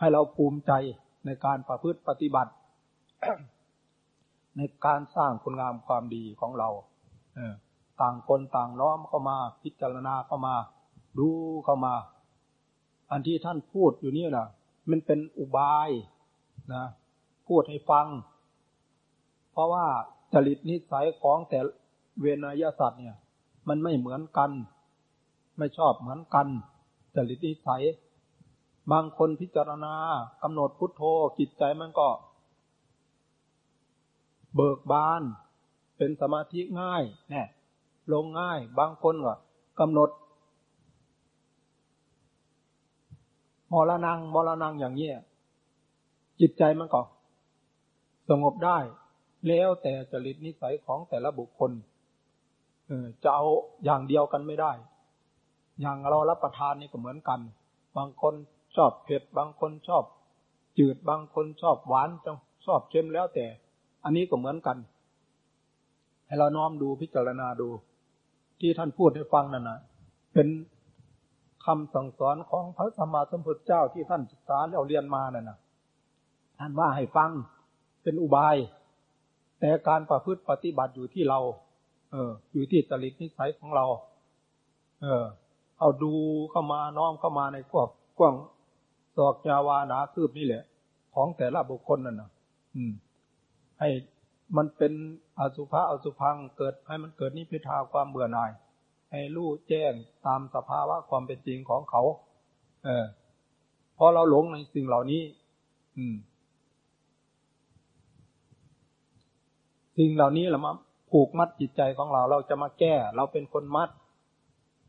ให้เราภูมิใจในการประพฤติปฏิบัติ ในการสร้างคุณงามความดีของเราเออต่างคนต่างน้อมเข้ามา พิจารณาเข้ามา ดูเข้ามา อันที่ท่านพูดอยู่นี่นะมันเป็นอุบายนะพูดให้ฟัง เพราะว่าจริตนิสัยของแต่เวนยสัตว์เนี่ย มันไม่เหมือนกัน ไม่ชอบเหมือนกันจริตนิสัย บางคนพิจารณากำหนดพุทโธจิตใจมันก็ เบิกบาน เป็นสมาธิง่ายแน่ลงง่าย บางคนก็กำหนดมรณงมรณงอย่างเนี้ยจิตใจมันก็สงบได้ แล้วแต่จริตนิสัยของแต่ละบุคคลจะเอาอย่างเดียวกันไม่ได้ อย่างเรารับประทานนี่ก็เหมือนกัน บางคน อบเผ็ดบางคนชอบ จืดบางคนชอบหวานชอบเค็มแล้วแต่ อันนี้ก็เหมือนกัน ให้เราน้อมดูพิจารณาดู ที่ท่านพูดให้ฟังนั่นนะเป็นคำสั่งสอนของพระสัมมาสัมพุทธเจ้าที่ท่านศึกษาแล้วเรียนมานั่นนะท่านว่าให้ฟังเป็นอุบาย แต่การประพฤติปฏิบัติอยู่ที่เรา เออ อยู่ที่จริตนิสัยของเรา เออ เอาดูเข้ามาน้อมเข้ามาในพวกกว้าง ศอกยาวานาคืบนี่แหละ ของแต่ละบุคคลนั่นนะอืม ให้มันเป็นอสุภะอสุพังเกิดให้มันเกิดนิพิทาความเบื่อหน่าย ให้รู้แจ้งตามสภาวะความเป็นจริงของเขา เออพอเราหลงในสิ่งเหล่านี้ อืม สิ่งเหล่านี้เรามาผูกมัดจิตใจของเรา เราจะมาแก้ เราเป็นคนมัด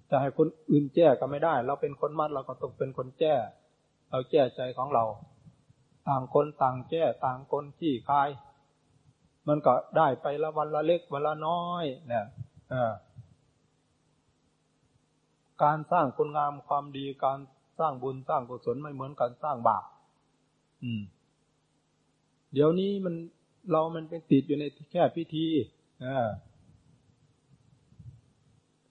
จะให้คนอื่นแก้ก็ไม่ได้ เราเป็นคนมัดเราก็ต้องเป็นคนแก้ เราแก้ใจของเรา ต่างคนต่างแก้ต่างคนที่คาย มันก็ได้ไปละวันละเล็กวันละน้อยเนี่ยการสร้างคุณงามความดีการสร้างบุญสร้างกุศลไม่เหมือนการสร้างบาปอืม เดี๋ยวนี้มันเรามันเป็นติดอยู่ในแค่พิธีอ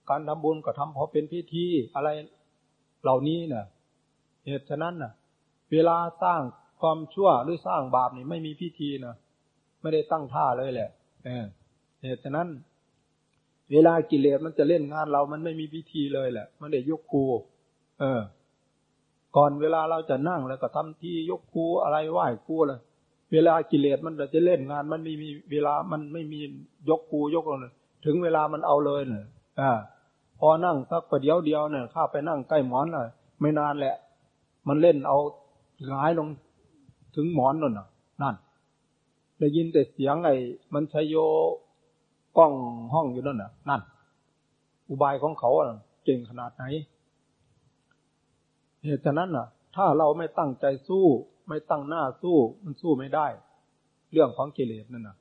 การทำบุญก็ทำเพราะเป็นพิธีอะไรเหล่านี้เนี่ย เหตุฉะนั้นน่ะ เวลาสร้างความชั่วหรือสร้างบาปนี่ไม่มีพิธีนะไม่ได้ตั้งท่าเลยแหละเหตุฉะนั้น เวลากิเลสมันจะเล่นงานเรา มันไม่มีพิธีเลยแหละ มันได้ยกครูเออ ก่อนเวลาเราจะนั่งแล้วก็ทำที่ยกครูอะไรไหว้ครูเลยเวลากิเลสมันจะเล่นงาน มันไม่มีเวลามันไม่มียกครูยกเลยถึงเวลามันเอาเลยเนี่ยอ่าพอนั่งสักประเดี๋ยวเดียวเนี่ยข้าไปนั่งใกล้หมอนเลยไม่นานแหละ มันเล่นเอาหงายลงถึงหมอนนั่นน่ะ นั่น ได้ยินแต่เสียงไอ้มันชโยกล้องห้องอยู่นั่นน่ะ นั่น อุบายของเขาเก่งขนาดไหน เหตุฉะนั้นน่ะ ถ้าเราไม่ตั้งใจสู้ ไม่ตั้งหน้าสู้ มันสู้ไม่ได้ เรื่องของกิเลสนั่นน่ะ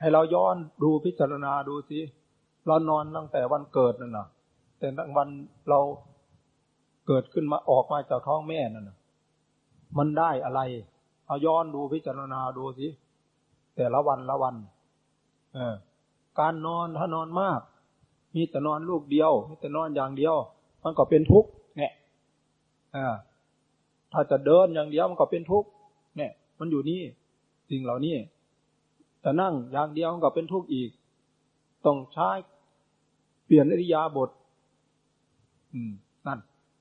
ให้เราย้อนดูพิจารณาดูสิเรานอนตั้งแต่วันเกิดนั่นน่ะ แต่ตั้งวันเรา เกิดขึ้นมาออกมาจากท้องแม่นั่นนะมันได้อะไร เอาย้อนดูพิจารณาดูสิ แต่ละวันละวัน เออ การนอนถ้านอนมาก มีแต่นอนลูกเดียว มีแต่นอนอย่างเดียว มันก็เป็นทุกข์เนี่ยอ่าถ้าจะเดินอย่างเดียวมันก็เป็นทุกข์เนี่ย มันอยู่นี่สิ่งเหล่านี้แต่นั่งอย่างเดียวมันก็เป็นทุกข์อีก ต้องใช้เปลี่ยนอริยาบท อืม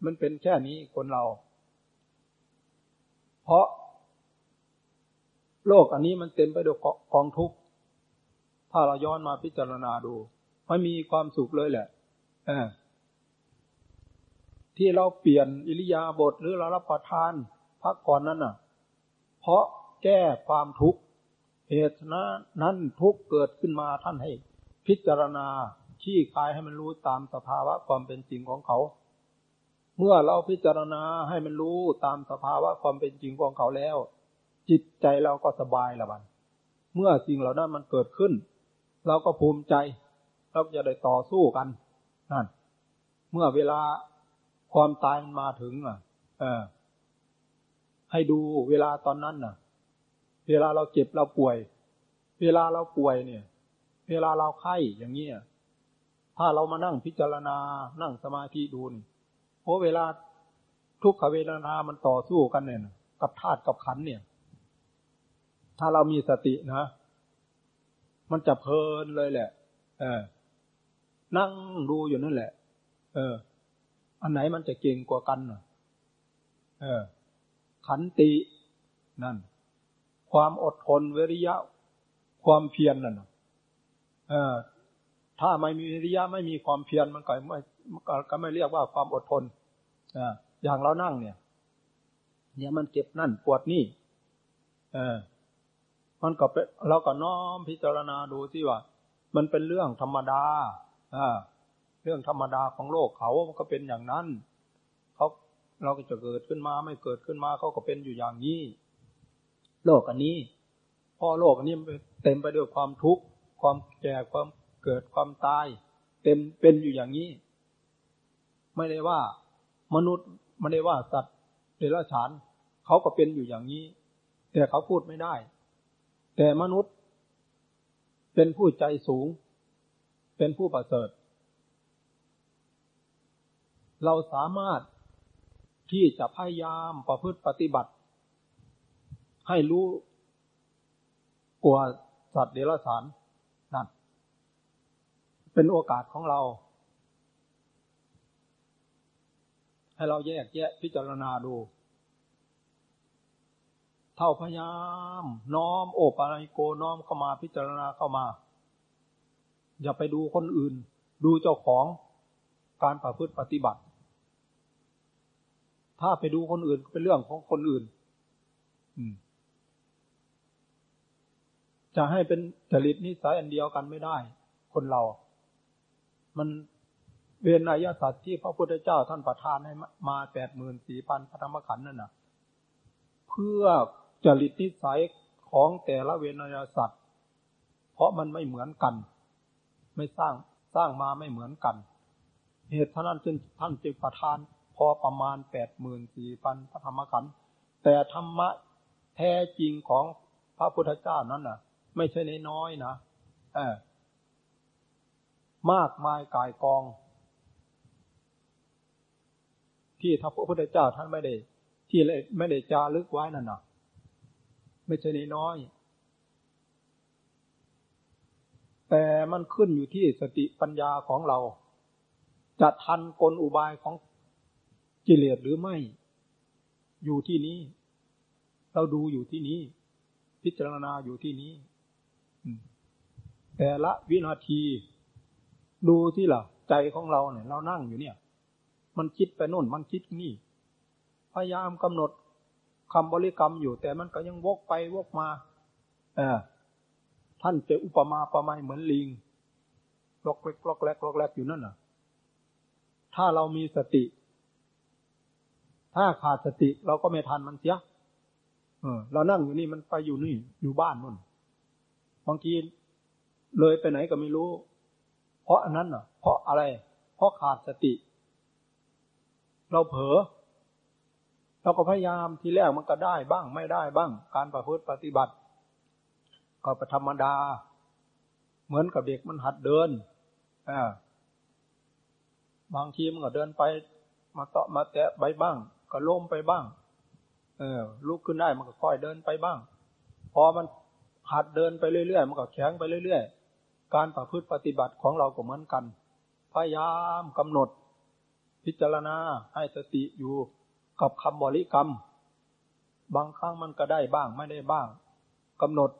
มันเป็นแค่นี้คนเรา เพราะ โลกอันนี้มันเต็มไปด้วยกองทุกข์ถ้าเราย้อนมาพิจารณาดูไม่มีความสุขเลยแหละอที่เราเปลี่ยนอิริยาบถหรือเรารับประทานพักก่อนนั้นน่ะ เพราะแก้ความทุกข์เหตุนั้นทุกเกิดขึ้นมาท่านให้ พิจารณาชี้คายให้มันรู้ตามสภาวะความเป็นจริงของเขา เมื่อเราพิจารณาให้มันรู้ตามสภาวะความเป็นจริงของเขาแล้ว จิตใจเราก็สบายละบันเมื่อสิ่งเหล่านั้นมันเกิดขึ้น เราก็ภูมิใจ เราจะได้ต่อสู้กันนั่นเมื่อเวลาความตายมันมาถึงอะ เออ ให้ดูเวลาตอนนั้นน่ะ เวลาเราเจ็บเราป่วย เวลาเราป่วยเนี่ย เวลาเราไข้อย่างเงี้ยถ้าเรามานั่งพิจารณานั่งสมาธิดูนี่ โอ้เวลาทุกขเวทนา มันต่อสู้กันเนี่ยกับธาตุกับขันเนี่ย ถ้าเรามีสตินะ มันจะเพลินเลยแหละ เออ นั่งดูอยู่นั่นแหละ เออ อันไหนมันจะเก่งกว่ากันเออ ขันตินั่น ความอดทนวิริยะ ความเพียรนั่นเออ ถ้าไม่มีวิริยะไม่มีความเพียรมันก็ไม่ ก็ไม่เรียกว่าความอดทนออย่างเรานั่งเนี่ย เนี่ยมันเจ็บนั่นปวดนี่ เออ มันก็เป็นเราก็น้อมพิจารณาดูที่ว่า มันเป็นเรื่องธรรมดาอ่าเรื่องธรรมดาของโลกเขามันก็เป็นอย่างนั้นเขาเราก็จะเกิดขึ้นมาไม่เกิดขึ้นมาเขาก็เป็นอยู่อย่างนี้ โลกอันนี้พอโลกอันนี้เต็มไปด้วยความทุกข์ความแก่ความเกิดความตาย เต็มเป็นอยู่อย่างนี้ ไม่ได้ว่ามนุษย์ไม่ได้ว่าสัตว์เดรัจฉานเขาก็เป็นอยู่อย่างนี้ แต่เขาพูดไม่ได้ แต่มนุษย์ เป็นผู้ใจสูง เป็นผู้ประเสริฐ เราสามารถที่จะพยายามประพฤติปฏิบัติ ให้รู้กว่าสัตว์เดรัจฉานนั่นเป็นโอกาสของเรา ให้เราแยกแยะพิจารณาดู เท่าพยายามน้อมโอปารโกน้อมเข้ามาพิจารณาเข้ามา อย่าไปดูคนอื่น ดูเจ้าของการประพฤติปฏิบัติ ถ้าไปดูคนอื่นเป็นเรื่องของคนอื่นจะให้เป็นจริตนิสัยอันเดียวกันไม่ได้ คนเรา มัน เวนยสัตว์ที่พระพุทธเจ้าท่านประทานให้มาแปดหมื่นสี่พันพระธรรมขันธ์นั่นนะเพื่อจริตนิสัยของแต่ละเวนยสัตว์ เพราะมันไม่เหมือนกัน ไม่สร้างสร้างมาไม่เหมือนกัน เหตุท่านั้นจึงท่านจึงประทานพอประมาณแปดหมื่นสี่พันพระธรรมขันธ์แต่ธรรมะแท้จริงของพระพุทธเจ้านั้นน่ะ ไม่ใช่น้อยนะเออมากมายกายกอง ที่ท้าพระพุทธเจ้าท่านไม่ได้ ที่ไม่ได้จารึกไว้นั่นนะไม่ใช่น้อย แต่มันขึ้นอยู่ที่สติปัญญาของเรา จะทันกลอุบายของกิเลสหรือไม่ อยู่ที่นี้ เราดูอยู่ที่นี้ พิจารณาอยู่ที่นี้แต่ละวินาที ดูที่ล่ะ ใจของเราเนี่ย เรานั่งอยู่เนี่ย มันคิดไปนู่น มันคิดนี่ พยายามกำหนดคำบริกรรมอยู่ แต่มันก็ยังวกไปวกมาเออท่านจะอุปมาประมาณเหมือนลิงลอกเล็กลอกแรกลอกแรกอยู่นั่นน่ะ ถ้าเรามีสติ ถ้าขาดสติเราก็ไม่ทันมันเสียเออ เรานั่งอยู่นี่มันไปอยู่นี่อยู่บ้านนู่นบางทีเลยไปไหนก็ไม่รู้ เพราะอันนั้นน่ะ เพราะอะไร เพราะขาดสติ เราเผลอเราก็พยายามทีแรกมันก็ได้บ้างไม่ได้บ้าง การประพฤติปฏิบัติ ก็ป็นธรรมดา เหมือนกับเด็กมันหัดเดินอ่าบางทีมันก็เดินไป มาเตาะมาแตะไปบ้าง ก็ล้มไปบ้าง เออลุกขึ้นได้มันก็ค่อยเดินไปบ้าง พอมันหัดเดินไปเรื่อยๆมันก็แข็งไปเรื่อยๆการประพฤติปฏิบัติของเราก็เหมือนกัน พยายามกำหนด พิจารณาให้สติอยู่กับคำบริกรรม บางครั้งมันก็ได้บ้างไม่ได้บ้างกำหนด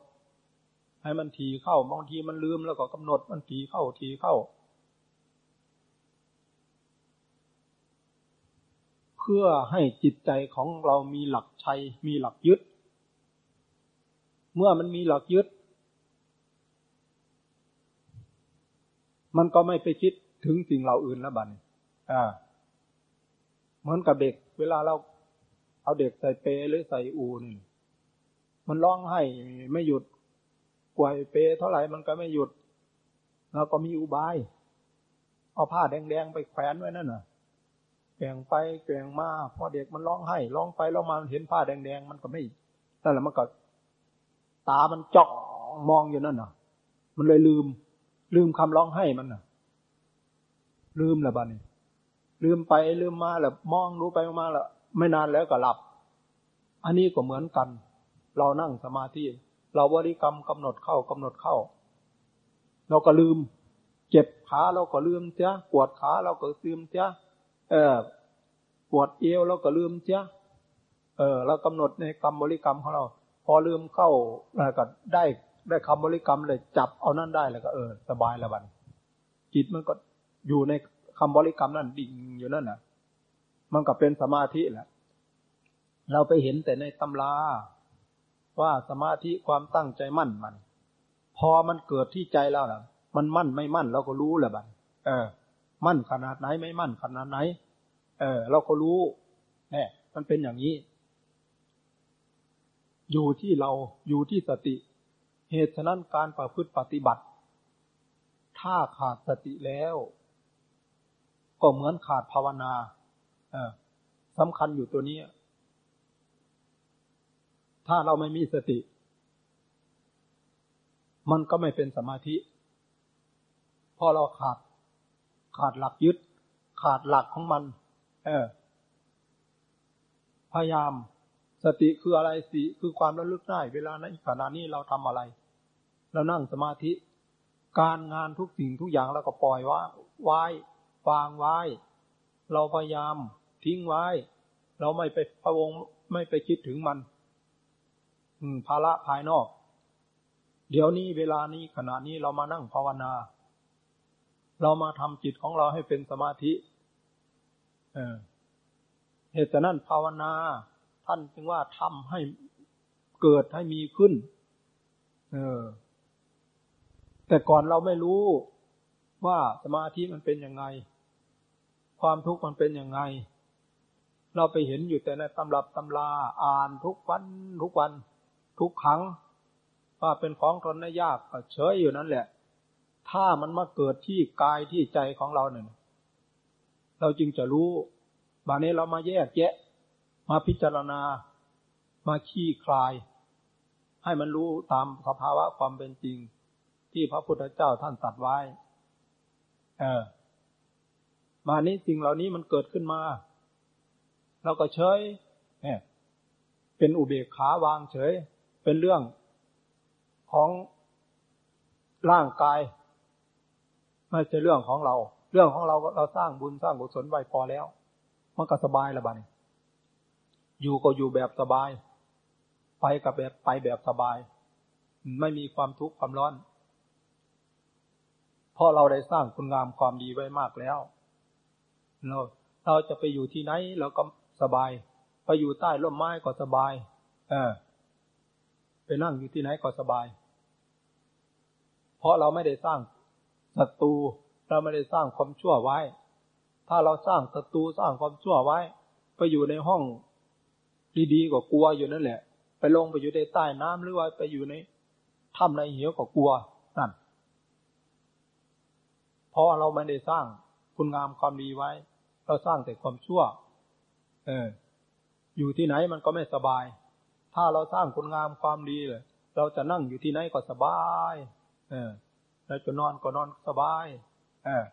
ให้มันทีเข้า บางทีมันลืมแล้วก็กำหนดมันทีเข้าทีเข้า เพื่อให้จิตใจของเรามีหลักชัย มีหลักยึด เมื่อมันมีหลักยึด มันก็ไม่ไปคิดถึงสิ่งเหล่าอื่นแล้วบัดอ่า เหมือนกับเด็ก เวลาเราเอาเด็กใส่เปหรือใส่อูนี่มันร้องให้ไม่หยุดกวยเปเท่าไหร่มันก็ไม่หยุดแล้วก็มีอุบาย เอาผ้าแดงๆไปแขวนไว้นั่นน่ะแก่งไปแก่งมาพอเด็กมันร้องให้ร้องไปร้องมาเห็นผ้าแดงๆมันก็ไม่นั่นแหละมันก็ตามันจ้องมองอยู่นั่นน่ะ มันเลยลืม ลืมคำร้องให้มันน่ะ ลืมละบ้านี้ ลืมไปลืมมาแล้วมองรู้ไปมาแล้วไม่นานแล้วก็หลับ อันนี้ก็เหมือนกัน เรานั่งสมาธิเราบริกรรมกำหนดเข้ากำหนดเข้า เราก็ลืม เจ็บขาเราก็ลืมเจ้าปวดขาเราก็ลืมเจ้าเออปวดเอวเราก็ลืมเจ้าเออเรากำหนดในกรรมบริกรรมของเรา พอลืมเข้าแล้วก็ได้ได้คำบริกรรมเลยจับเอานั่นได้แล้วก็เออ สบายละบันจิตมันก็อยู่ใน คำบริกรรมนั่นดิ่งอยู่นั่นน่ะ มันก็เป็นสมาธิแหละ เราไปเห็นแต่ในตำราว่าสมาธิความตั้งใจมั่นมัน พอมันเกิดที่ใจแล้วล่ะ มันมั่นไม่มั่นเราก็รู้แหละบันเออ มั่นขนาดไหนไม่มั่นขนาดไหน เออ เราก็รู้เนี่มันเป็นอย่างนี้ อยู่ที่เราอยู่ที่สติ เหตุฉะนั้นการประพฤติปฏิบัติ ถ้าขาดสติแล้ว ก็เหมือนขาดภาวนาสำคัญอยู่ตัวนี้ ถ้าเราไม่มีสติ มันก็ไม่เป็นสมาธิพอเราขาด ขาดหลักยึด ขาดหลักของมัน เออ พยายาม สติคืออะไรสิคือความระลึกได้ เวลาในขณะนี้เราทำอะไร เรานั่งสมาธิ การงานทุกสิ่งทุกอย่างเราก็ปล่อยว่าไว้ วางไว้ เราพยายามทิ้งไว้ เราไม่ไปพะวงไม่ไปคิดถึงมัน อืมภาระภายนอก เดี๋ยวนี้เวลานี้ขณะนี้เรามานั่งภาวนา เรามาทำจิตของเราให้เป็นสมาธิ เออเหตุนั้นภาวนา ท่านจึงว่าทำให้เกิดให้มีขึ้น เออ แต่ก่อนเราไม่รู้ว่าสมาธิมันเป็นยังไง ความทุกข์มันเป็นยังไง เราไปเห็นอยู่แต่ในตำรับตำราอ่านทุกวันทุกวัน ทุกครั้ง ว่าเป็นของทนได้ยากก็เฉยอยู่นั่นแหละ ถ้ามันมาเกิดที่กายที่ใจของเราเนี่ยเราจึงจะรู้บานี้เรามาแยกแยะ มาพิจารณา มาขี้คลาย ให้มันรู้ตามสภาวะความเป็นจริง ที่พระพุทธเจ้าท่านตัดไว้ เออ มานี้สิ่งเหล่านี้มันเกิดขึ้นมา เราก็เฉยเนี่ยเป็นอุเบกขาวางเฉย เป็นเรื่องของร่างกายไม่ใช่เรื่องของเรา เรื่องของเราเราสร้างบุญสร้างกุศลไว้พอแล้ว มันก็สบายละบันอยู่ก็อยู่แบบสบาย ไปกับแบบไปแบบสบาย ไม่มีความทุกข์ความร้อน เพราะเราได้สร้างคุณงามความดีไว้มากแล้ว เราเราจะไปอยู่ที่ไหนเราก็สบาย ไปอยู่ใต้ร่มไม้ก็สบาย เออ ไปนั่งอยู่ที่ไหนก็สบาย เพราะเราไม่ได้สร้างศัตรูเราไม่ได้สร้างความชั่วไว้ ถ้าเราสร้างศัตรูสร้างความชั่วไว้ ไปอยู่ในห้องดีๆก็กลัวอยู่นั่นแหละ ไปลงไปอยู่ในใต้น้ำหรือว่าไปอยู่ในถ้ำในเหวก็กลัวนั่นเพราะเราไม่ได้สร้างคุณงามความดีไว้ เราสร้างแต่ความชั่ว เออ อยู่ที่ไหนมันก็ไม่สบาย ถ้าเราสร้างคุณงามความดีเลยเราจะนั่งอยู่ที่ไหนก็สบาย เออเราจะนอนก็นอนสบาย เออ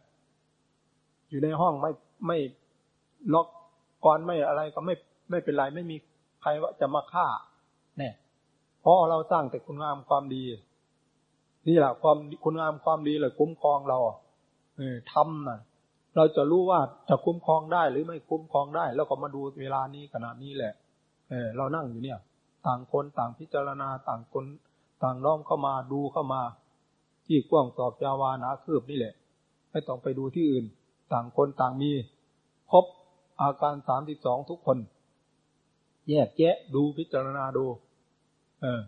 อยู่ในห้องไม่ไม่ล็อกก่อนไม่อะไรก็ไม่ไม่เป็นไรไม่มีใครว่าจะมาฆ่า เนี่ยเพราะเราสร้างแต่คุณงามความดี นี่แหละความคุณงามความดีเลยคุ้มครองเรา เออทำน่ะ เราจะรู้ว่าจะคุ้มครองได้หรือไม่คุ้มครองได้ แล้วก็มาดูเวลานี้ขณะนี้แหละ เออเรานั่งอยู่เนี่ย ต่างคนต่างพิจารณาต่างคนต่างน้อมเข้ามาดูเข้ามาที่กว้างสอบจาวานาคืบนี่แหละ ไม่ต้องไปดูที่อื่น ต่างคนต่างมีพบอาการสามสิบสองทุกคน แยกแยะดูพิจารณาดู เออ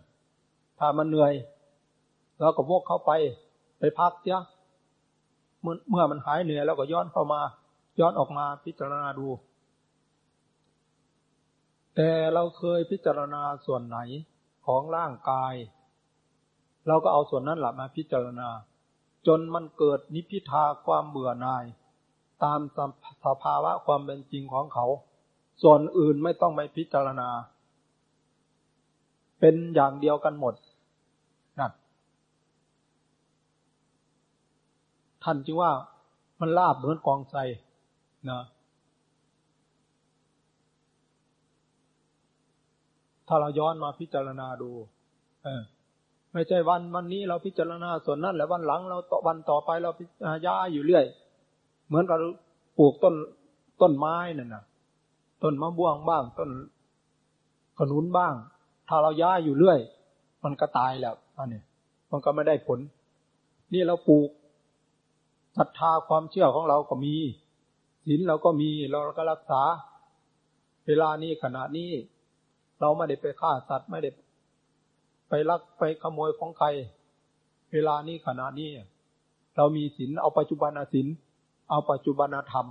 ถ้ามันเหนื่อยเราก็วกเข้าไป ไปพักเสีย เมื่อมันหายเหนื่อยแล้วก็ย้อนเข้ามา ย้อนออกมาพิจารณาดู แต่เราเคยพิจารณาส่วนไหนของร่างกาย เราก็เอาส่วนนั้นแหละมาพิจารณา จนมันเกิดนิพิทาความเบื่อหน่าย ตามสภาวะความเป็นจริงของเขา ส่วนอื่นไม่ต้องไปพิจารณา เป็นอย่างเดียวกันหมด ท่านจึงว่ามันลาบเหมือนกองไทรนะถ้าเราย้อนมาพิจารณาดู เออ ไม่ใช่วันวันนี้เราพิจารณาส่วนนั้นแล้ววันหลังเราต่อวันต่อไปเราพิจารณาย้ายอยู่เรื่อย เหมือนกับปลูกต้นต้นไม้นั่นนะต้นมะม่วงบ้าง ต้นขนุนบ้าง ถ้าเราย้ายอยู่เรื่อย มันก็ตายแล้วอันนี้มันก็ไม่ได้ผล นี่เราปลูก ศรัทธาความเชื่อของเราก็มีศีลเราก็มีเราก็รักษา เวลานี้ขณะนี้ เราไม่ได้ไปฆ่าสัตว์ไม่ได้ไปลักไปขโมยของใคร เวลานี้ขณะนี้เรามีศีลเอาปัจจุบันศีลเอาปัจจุบันธรรม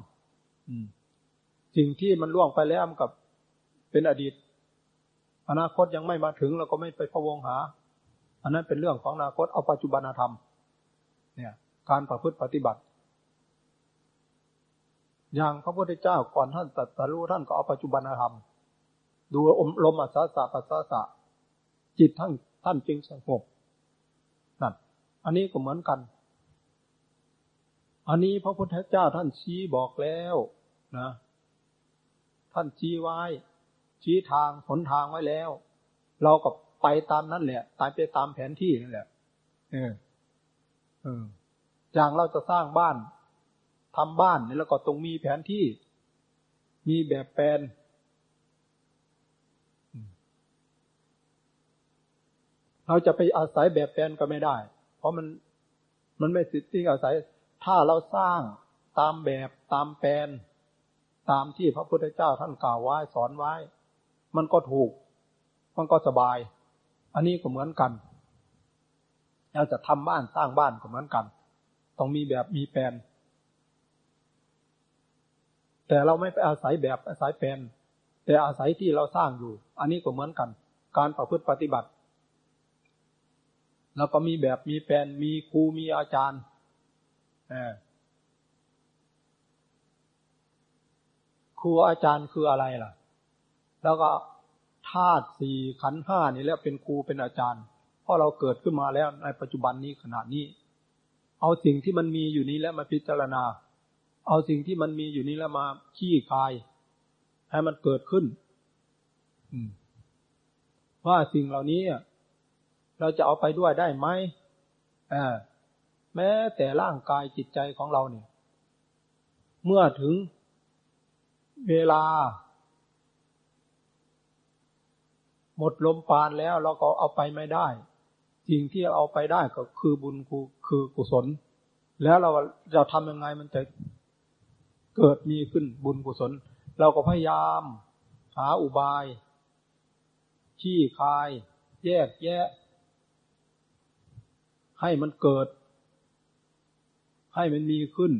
สิ่งที่มันล่วงไปแล้วกับเป็นอดีต อนาคตยังไม่มาถึงเราก็ไม่ไปพะวงหา อันนั้นเป็นเรื่องของอนาคตเอาปัจจุบันธรรม เนี่ย การประพฤติปฏิบัติ อย่างพระพุทธเจ้าก่อนท่านตรัสรู้ท่านก็เอาปัจจุบันธรรม ดูอมลมอัศสะปัสสะสะจิตท่านท่านจึงสงบนั่นอันนี้ก็เหมือนกัน อันนี้พระพุทธเจ้าท่านชี้บอกแล้วนะ ท่านชี้ไว้ ชี้ทางหนทางไว้แล้ว เราก็ไปตามนั้นแหละตายไปตามแผนที่นั่นแหละ เออ เออ อย่างเราจะสร้างบ้านทำบ้านนี่แล้วก็ตรงมีแผนที่ มีแบบแปลนเราจะไปอาศัยแบบแปลนก็ไม่ได้ เพราะมันมันไม่สิทธิอาศัย ถ้าเราสร้างตามแบบตามแปลน ตามที่พระพุทธเจ้าท่านกล่าวไว้สอนไว้ มันก็ถูก มันก็สบาย อันนี้ก็เหมือนกันเราจะทำบ้านสร้างบ้านก็เหมือนกัน ต้องมีแบบมีแปลนแต่เราไม่ไปอาศัยแบบอาศัยแปลนแต่อาศัยที่เราสร้างอยู่ อันนี้ก็เหมือนกัน การประพฤติปฏิบัติ แล้วก็มีแบบมีแปลนมีครูมีอาจารย์ครูอาจารย์คืออะไรล่ะ แล้วก็ธาตุสี่ขันห้านี่แหละเป็นครูเป็นอาจารย์ เพราะเราเกิดขึ้นมาแล้วในปัจจุบันนี้ขณะนี้ เอาสิ่งที่มันมีอยู่นี้แล้วมาพิจารณา เอาสิ่งที่มันมีอยู่นี้แล้วมาขี้คาย ให้มันเกิดขึ้นว่าสิ่งเหล่านี้เราจะเอาไปด้วยได้ไหมแม้แต่ร่างกายจิตใจของเราเนี่ย เมื่อถึงเวลา หมดลมปานแล้วเราก็เอาไปไม่ได้ สิ่งที่เอาไปได้ก็คือบุญคือกุศล แล้วเราจะทำยังไงมันจะเกิดมีขึ้นบุญกุศล เราก็พยายาม หาอุบายขี้คาย แยกแยะ ให้มันเกิด ให้มันมีขึ้น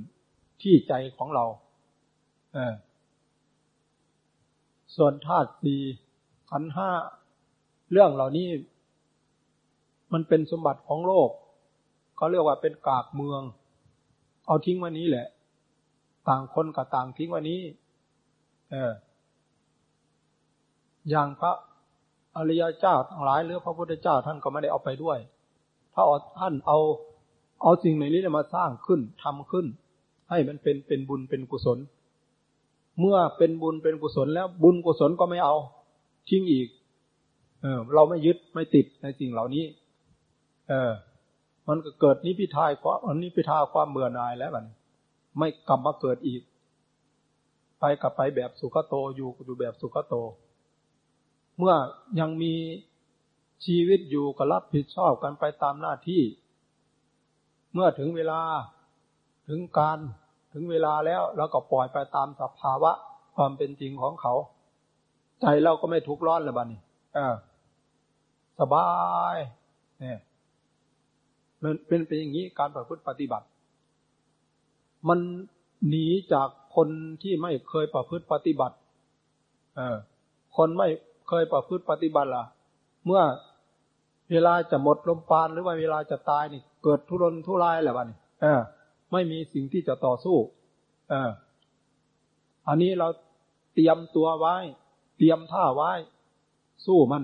ที่ใจของเราเออส่วนธาตุสี่ขันห้า เรื่องเหล่านี้ มันเป็นสมบัติของโลกเขาเรียกว่าเป็นกากเมือง เอาทิ้งวันนี้แหละ ต่างคนกับต่างทิ้งวันนี้ เออ อย่างพระอริยเจ้าทั้งหลายหรือพระพุทธเจ้าท่านก็ไม่ได้เอาไปด้วยถ้าท่านเอาเอาสิ่งในนี้มาสร้างขึ้นทำขึ้น ให้มันเป็นเป็นบุญเป็นกุศล เมื่อเป็นบุญเป็นกุศลแล้วบุญกุศลก็ไม่เอาทิ้งอีก เออ เราไม่ยึดไม่ติดในสิ่งเหล่านี้ เออ มันก็เกิดนิพิทายความอันนิพิทาความเบื่อหน่ายแล้วมันไม่กลับมาเกิดอีก ไปกลับไปแบบสุขโตอยู่อยู่แบบสุขโต เมื่อยังมีชีวิตอยู่ก็รับผิดชอบกันไปตามหน้าที่ เมื่อถึงเวลาถึงการถึงเวลาแล้วเราก็ปล่อยไปตามสภาวะความเป็นจริงของเขา ใจเราก็ไม่ทุกข์ร้อนเลยบ้านี้เออสบายเนี่ย มันเป็นเป็นอย่างนี้การประพฤติปฏิบัติ มันหนีจากคนที่ไม่เคยประพฤติปฏิบัติ เออ คนไม่เคยประพฤติปฏิบัติล่ะ เมื่อเวลาจะหมดลมปานหรือว่าเวลาจะตายนี่ เกิดทุรนทุรายแหละบ้านี้เออ ไม่มีสิ่งที่จะต่อสู้ เออ อันนี้เราเตรียมตัวไว้ เตรียมท่าไว้ สู้มัน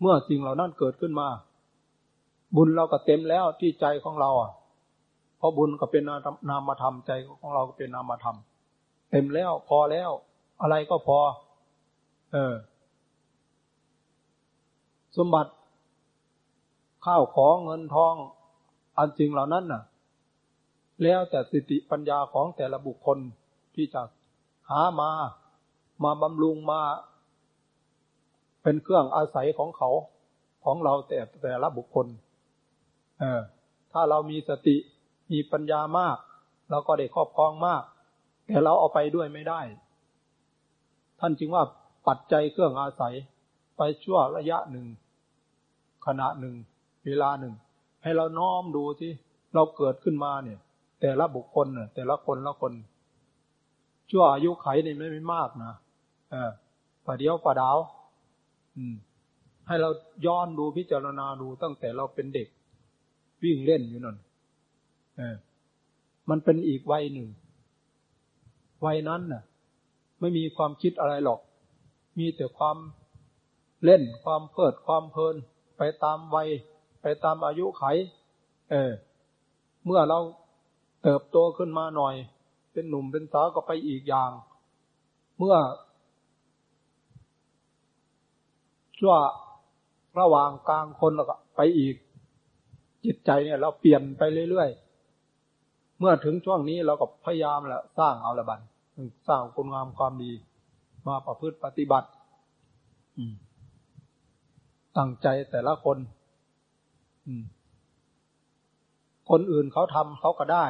เมื่อสิ่งเหล่านั้นเกิดขึ้นมา บุญเราก็เต็มแล้วที่ใจของเราอะ เพราะบุญก็เป็นนามธรรมใจของเราก็เป็นนามธรรม เต็มแล้วพอแล้ว อะไรก็พอ เออ สมบัติ ข้าวของเงินทอง อันจริงเหล่านั้นน่ะ แล้วแต่สติปัญญาของแต่ละบุคคลที่จะหามา มาบำรุงมา เป็นเครื่องอาศัยของเขาของเราแต่แต่ละบุคคล เออ ถ้าเรามีสติมีปัญญามากเราก็ได้ครอบครองมาก แต่เราเอาไปด้วยไม่ได้ ท่านจึงว่าปัจจัยเครื่องอาศัย ไปชั่วระยะหนึ่ง ขณะหนึ่ง เวลาหนึ่ง ให้เราน้อมดูที่เราเกิดขึ้นมาเนี่ย แต่ละบุคคลเนี่ยแต่ละคนละคนชั่วอายุไขนี่ไม่ไม่มากนะเออประเดียวประดาว อืม ให้เราย้อนดูพิจารณาดูตั้งแต่เราเป็นเด็ก วิ่งเล่นอยู่นั่นเออ มันเป็นอีกวัยหนึ่ง วัยนั้นน่ะ ไม่มีความคิดอะไรหรอก มีแต่ความเล่นความเพลิดความเพลิน ไปตามวัย ไปตามอายุไข เออ เมื่อเราเติบโตขึ้นมาหน่อย เป็นหนุ่มเป็นสาวก็ไปอีกอย่าง เมื่อชั่วระหว่างกลางคนแล้วก็ไปอีก จิตใจเนี่ย เราเปลี่ยนไปเรื่อยๆ เมื่อถึงช่วงนี้เราก็พยายามละสร้างเอาละบันสร้างคุณงามความดี มาประพฤติปฏิบัติตั้งใจแต่ละคนคนอื่นเขาทำเขาก็ได้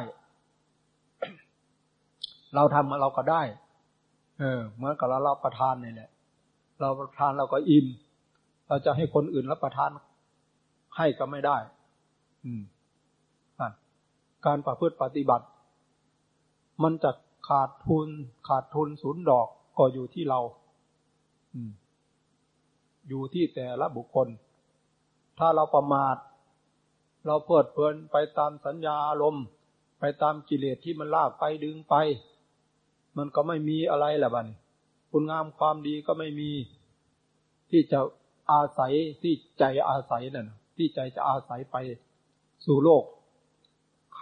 เราทำเราก็ได้ เออเหมือนกับเรารับประทานนี่แหละ เราประทานเราก็อิ่ม เราจะให้คนอื่นรับประทานให้ก็ไม่ได้ การประพฤติปฏิบัติ มันจะขาดทุน ขาดทุนศูนย์ดอกก็อยู่ที่เราอยู่ที่แต่ละบุคคล ถ้าเราประมาท เราเพิดเพลินไปตามสัญญาอารมณ์ ไปตามกิเลสที่มันลากไปดึงไป มันก็ไม่มีอะไรแหละบันคุณงามความดีก็ไม่มี ที่จะอาศัยที่ใจอาศัยนั่นที่ใจจะอาศัยไป สู่โลก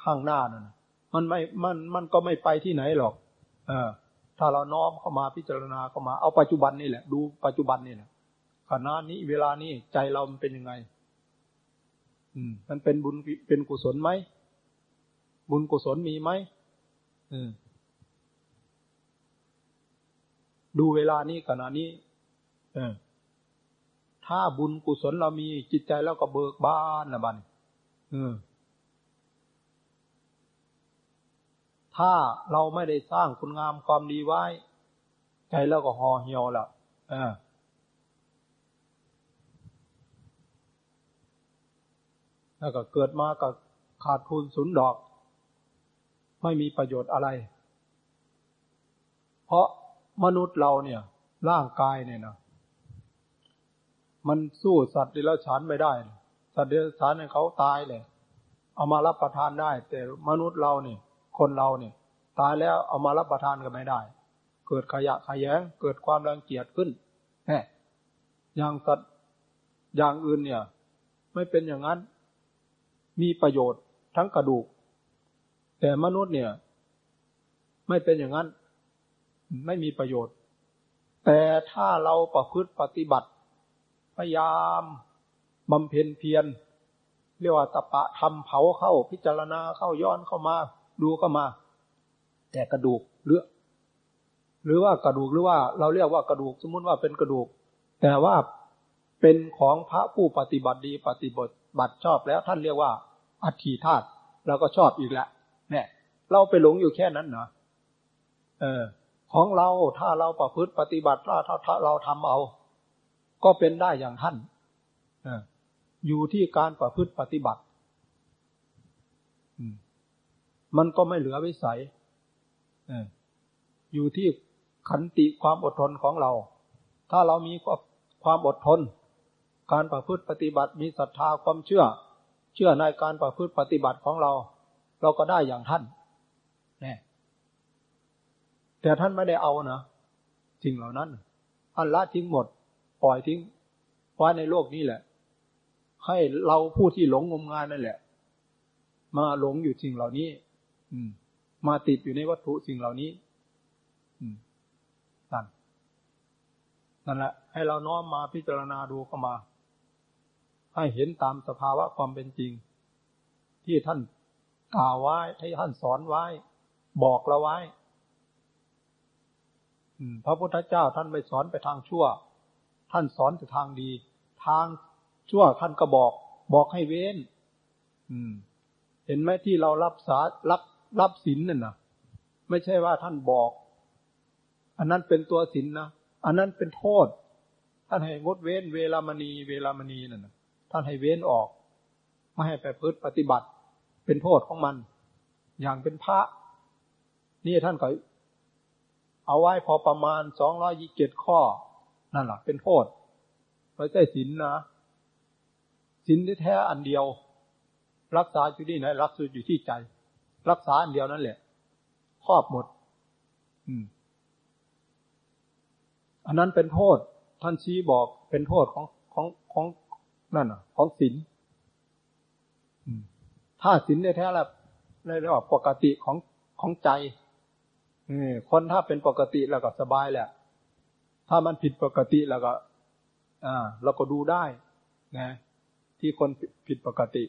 ข้างหน้านั่นมันไม่มันมันก็ไม่ไปที่ไหนหรอก เออ ถ้าเราน้อมเข้ามาพิจารณาเข้ามาเอาปัจจุบันนี่แหละ ดูปัจจุบันนี่แหละขณะนี้เวลานี้ใจเรามันเป็นยังไง อืม มันเป็นบุญเป็นกุศลไหมบุญกุศลมีไหมอืมดูเวลานี้ขณะนี้ เออ ถ้าบุญกุศลเรามีจิตใจเราก็เบิกบานละบัน ถ้าเราไม่ได้สร้างคุณงามความดีไว้ ใจเราก็ห่อเหี่ยวแล้วแล้วก็เกิดมากับขาดทุนสุนดอก ไม่มีประโยชน์อะไร เพราะมนุษย์เราเนี่ย ร่างกายเนี่ยนะมันสู้สัตว์ดรัจฉานไม่ได้ สัตว์เดรัจฉานเนี่ยเขาตายเลยเอามารับประทานได้ แต่มนุษย์เราเนี่ยคนเราเนี่ยตายแล้วเอามารับประทานกันไม่ได้ เกิดขยะขยงเกิดความรังเกียจขึ้นแหมอย่างสัตว์อย่างอื่นเนี่ย ไม่เป็นอย่างนั้น มีประโยชน์ทั้งกระดูก แต่มนุษย์เนี่ย ไม่เป็นอย่างนั้น ไม่มีประโยชน์ แต่ถ้าเราประพฤติปฏิบัติ พยายาม บำเพ็ญเพียรเรียกว่าตะปะทำเผาเข้าพิจารณาเข้าย้อนเข้ามาดูก็มา แต่กระดูกหรือหรือว่ากระดูกหรือว่าเราเรียกว่ากระดูกสมมุติว่าเป็นกระดูก แต่ว่าเป็นของพระผู้ปฏิบัติดีปฏิบัติบัติชอบแล้วท่านเรียกว่าอัตถิธาตุเราก็ชอบอีกแล้วเนี่ยเราไปหลงอยู่แค่นั้นเนาะเออ ของเราถ้าเราประพฤติปฏิบัติถ้าถ้าเราทำเอา ก็เป็นได้อย่างท่าน เออ อยู่ที่การประพฤติปฏิบัติมันก็ไม่เหลือวิสัยอยู่ที่ขันติความอดทนของเรา ถ้าเรามีความอดทน การประพฤติปฏิบัติมีศรัทธาความเชื่อ เชื่อในการประพฤติปฏิบัติของเรา เราก็ได้อย่างท่านนี่แต่ท่านไม่ได้เอานะสิ่งเหล่านั้น อันละทิ้งหมด ปล่อยทิ้งไว้ในโลกนี้แหละ ให้เราผู้ที่หลงงมงายนั่นแหละ มาหลงอยู่สิ่งเหล่านี้มาติดอยู่ในวัตถุสิ่งเหล่านี้นั่นนั่นแหละ ให้เราน้อมมาพิจารณาดูเข้ามา ให้เห็นตามสภาวะความเป็นจริง ที่ท่านกล่าวไว้ที่ท่านสอนไว้ บอกเราไว้พระพุทธเจ้าท่านไม่สอนไปทางชั่ว ท่านสอนแต่ทางดี ทาง ชั่วท่านก็บอก บอกให้เว้นเห็นไหมที่เรารับสารับรับศีลนั่นนะไม่ใช่ว่าท่านบอก อันนั้นเป็นตัวศีลนนะอันนั้นเป็นโทษ ท่านให้งดเว้น เวลามณี เวลามณีนั่นนะท่านให้เว้นออก ไม่ให้ไปพืชปฏิบัติ เป็นโทษของมัน อย่างเป็นพระ นี่ท่านก็เอาไว้พอประมาณสองร้อยี่เจ็ดข้อ นั่นแหละเป็นโทษไม่ใช่ศีลนนะ ศีลที่แท้อันเดียว รักษาอยู่ที่ไหนรักษาอยู่ที่ใจ รักษาอันเดียวนั่นแหละครอบหมด อืม อันนั้นเป็นโทษ ท่านชี้บอกเป็นโทษของของของนั่นอะ ของศีลถ้าศีลแท้ๆแล้วในระดับปกติของของใจคนถ้าเป็นปกติแล้วก็สบายแหละ ถ้ามันผิดปกติแล้วก็ อ่า เราก็ดูได้ นะ ที่คนผิดปกติ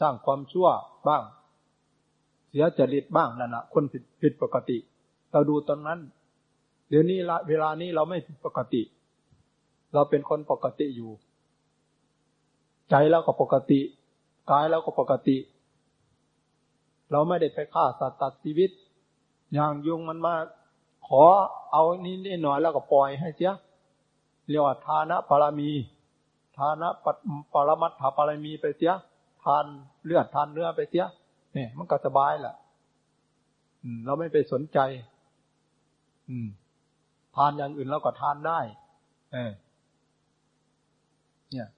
สร้างความชั่วบ้าง เสียจริตบ้างนั่นแหะคนผิดผิดปกติ เราดูตอนนั้น เดี๋ยวนี้เวลานี้เราไม่ผิดปกติ เราเป็นคนปกติอยู่ ใจเราก็ปกติกายเราก็ปกติ เราไม่ได้ไปฆ่าสัตว์ตัดชีวิต อย่างยุงมันมาขอเอานี่นี่หน่อยแล้วก็ปล่อยให้เสียเรียกว่าทานะปารมี ทานะปปรมัตถปารมีไปเสียทานเลือดทานเนื้อไปเสียเนี่ย มันก็สบายแหละอืมเราไม่ไปสนใจ อืม ทานอย่างอื่นเราก็ทานได้ เออ เนี่ย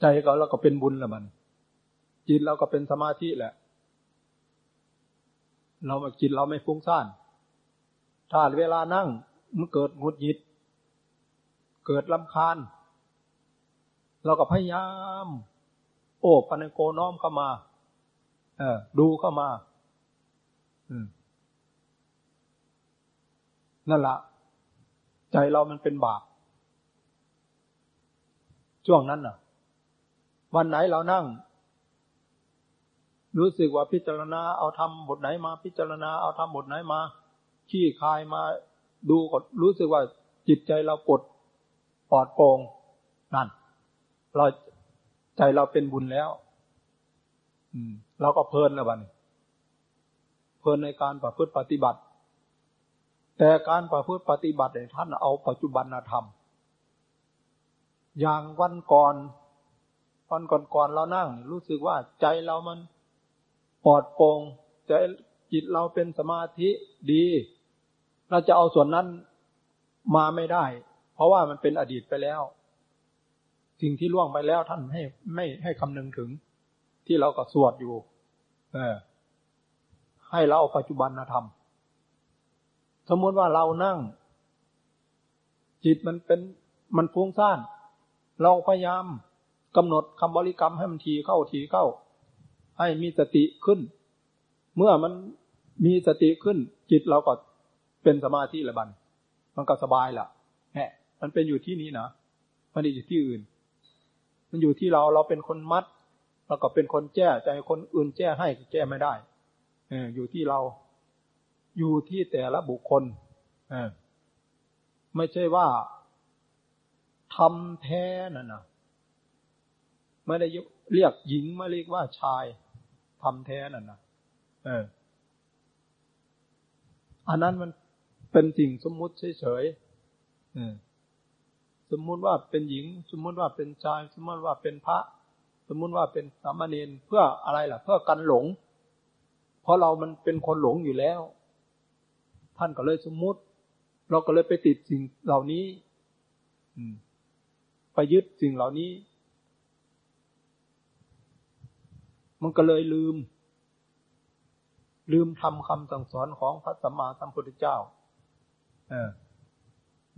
ใจเราเราก็เป็นบุญละมันจิตเราก็เป็นสมาธิแหละ เราจิตเราไม่ฟุ้งซ่านถ้าเวลานั่งมันเกิดหงุดหงิด เกิดลำคาญ เราก็พยายาม โอ้ปันโกน้อมเข้ามา เออ ดูเข้ามา อืมนั่นละใจเรามันเป็นบาปช่วงนั้นน่ะ วันไหนเรานั่ง รู้สึกว่าพิจารณาเอาทำบทไหนมา พิจารณาเอาทำบทไหนมาขี้คายมาดูก็รู้สึกว่าจิตใจเราปลดปลอดโปร่งนั่น เราใจเราเป็นบุญแล้ว อืมเราก็เพลินแล้วบ้านี้เพลินในการประพฤติปฏิบัติ แต่การประพฤติปฏิบัติเนี่ยท่านเอาปัจจุบันธรรม อย่างวันก่อนวันก่อนๆเรานั่ง รู้สึกว่าใจเรามันปลอดโปร่งใจจิตเราเป็นสมาธิดี เราจะเอาส่วนนั้นมาไม่ได้ เพราะว่ามันเป็นอดีตไปแล้ว สิ่งที่ล่วงไปแล้วท่านให้ไม่ให้คำนึงถึง ที่เราก็สวดอยู่ เออ ให้เราปัจจุบันธรรม สมมติว่าเรานั่ง จิตมันเป็นมันฟุ้งซ่าน เราพยายามกำหนดคำบริกรรมให้มันทีเข้าทีเข้า ให้มีสติขึ้น เมื่อมันมีสติขึ้น จิตเราก็เป็นสมาธิละบัน มันก็สบายละแหมมันเป็นอยู่ที่นี้นะมันไม่อยู่ที่อื่น มันอยู่ที่เราเราเป็นคนมัดเราก็เป็นคนแจ้ใจคนอื่นแจ้ให้แก้ไม่ได้เอออยู่ที่เราอยู่ที่แต่ละบุคคลเออไม่ใช่ว่าทำแท้นั่นนะไม่ได้เรียกหญิงไม่เรียกว่าชายทำแท้นั่นนะเอออันนั้นมันเป็นสิ่งสมมุติเฉยๆ สมมุติว่าเป็นหญิง สมมุติว่าเป็นชาย สมมุติว่าเป็นพระ สมมุติว่าเป็นสามเณรเพื่ออะไรล่ะ เพื่อกันหลง เพราะเรามันเป็นคนหลงอยู่แล้ว ท่านก็เลยสมมุติ เราก็เลยไปติดสิ่งเหล่านี้ อืมไปยึดสิ่งเหล่านี้ มันก็เลยลืม ลืมทำคำสั่งสอนของพระสัมมาสัมพุทธเจ้า เออ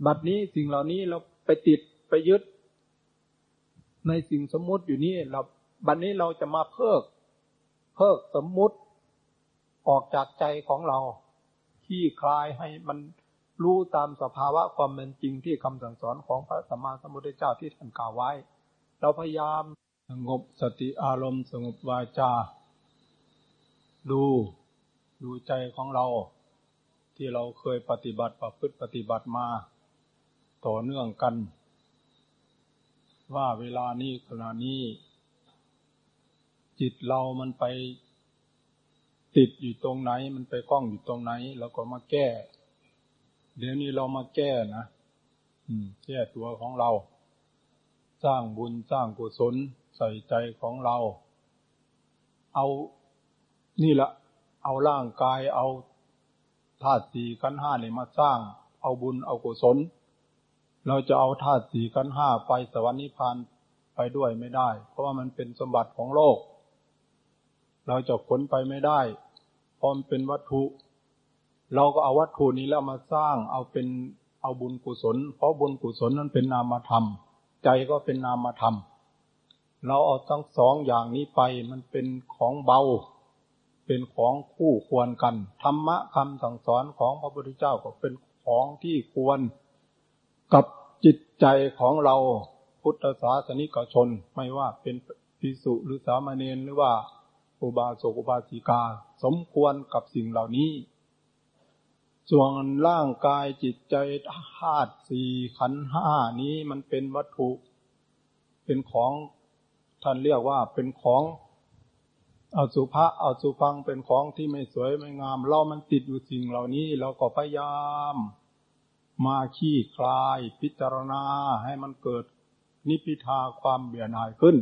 บัดนี้สิ่งเหล่านี้เรา ไปติดไปยึด ในสิ่งสมมุติอยู่นี่เราบัดนี้เราจะมาเพิก เพิกสมมุติออกจากใจของเรา ที่คลายให้มันรู้ตามสภาวะความเป็นจริงที่คำสั่งสอนของพระสัมมาสัมพุทธเจ้าที่ท่านกล่าวไว้ เราพยายามสงบสติอารมณ์ สงบวาจา ดู ดูใจของเรา ที่เราเคยปฏิบัติประพฤติปฏิบัติมา ต่อเนื่องกัน ว่าเวลานี้ขณะนี้ จิตเรามันไปติดอยู่ตรงไหน มันไปกล้องอยู่ตรงไหนเราก็มาแก้ เดี๋ยวนี้เรามาแก้นะแก้ตัวของเรา สร้างบุญสร้างกุศลใส่ใจของเรา เอานี่ละเอาร่างกายเอาธาตุสี่กันห้าเนี่ยมาสร้าง เอาบุญเอากุศล เราจะเอาธาตุสี่กันห้าไปสวรรค์นิพพานไปด้วยไม่ได้ เพราะว่ามันเป็นสมบัติของโลก เราจะขนไปไม่ได้เพราะมันเป็นวัตถุ เราก็เอาวัตถุนี้แล้วมาสร้างเอาเป็นเอาบุญกุศล เพราะบุญกุศลนั้นเป็นนามธรรม ใจก็เป็นนามธรรม เราเอาทั้งสองอย่างนี้ไปมันเป็นของเบา เป็นของคู่ควรกัน ธรรมะคำสั่งสอนของพระพุทธเจ้าก็เป็นของที่ควร กับจิตใจของเราพุทธศาสนิกชน ไม่ว่าเป็นภิกษุหรือสามเณรหรือว่าอุบาสกอุบาสิกา สมควรกับสิ่งเหล่านี้ ส่วนร่างกายจิตใจธาตุสี่ขันห้านี้มันเป็นวัตถุ เป็นของท่านเรียกว่าเป็นของเอาสุภาเอาสุฟังเป็นของที่ไม่สวยไม่งาม เรามันติดอยู่สิ่งเหล่านี้ เราก็พยายาม มาขี้คลายพิจารณาให้มันเกิดนิพิทาความเบื่อหน่ายขึ้น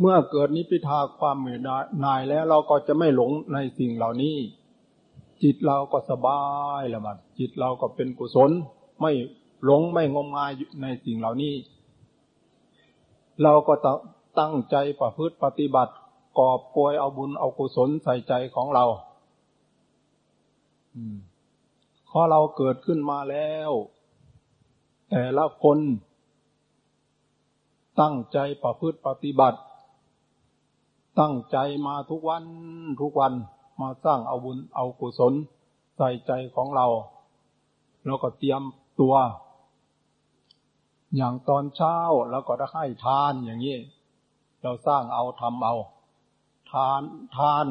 เมื่อเกิดนิพิทาความเบื่อหน่ายแล้วเราก็จะไม่หลงในสิ่งเหล่านี้ จิตเราก็สบายแล้วมันจิตเราก็เป็นกุศล ไม่หลงไม่งมงายในสิ่งเหล่านี้ เราก็ตั้งใจประพฤติปฏิบัติกอบปวยเอาบุญเอากุศลใส่ใจของเรา พอเราเกิดขึ้นมาแล้ว แต่ละคน ตั้งใจประพฤติปฏิบัติ ตั้งใจมาทุกวันทุกวันมาสร้างเอาบุญเอากุศลใส่ใจของเรา แล้วก็เตรียมตัว อย่างตอนเช้าแล้วก็ได้ให้ทานอย่างนี้ เราสร้างเอาทำเอา ทานทาน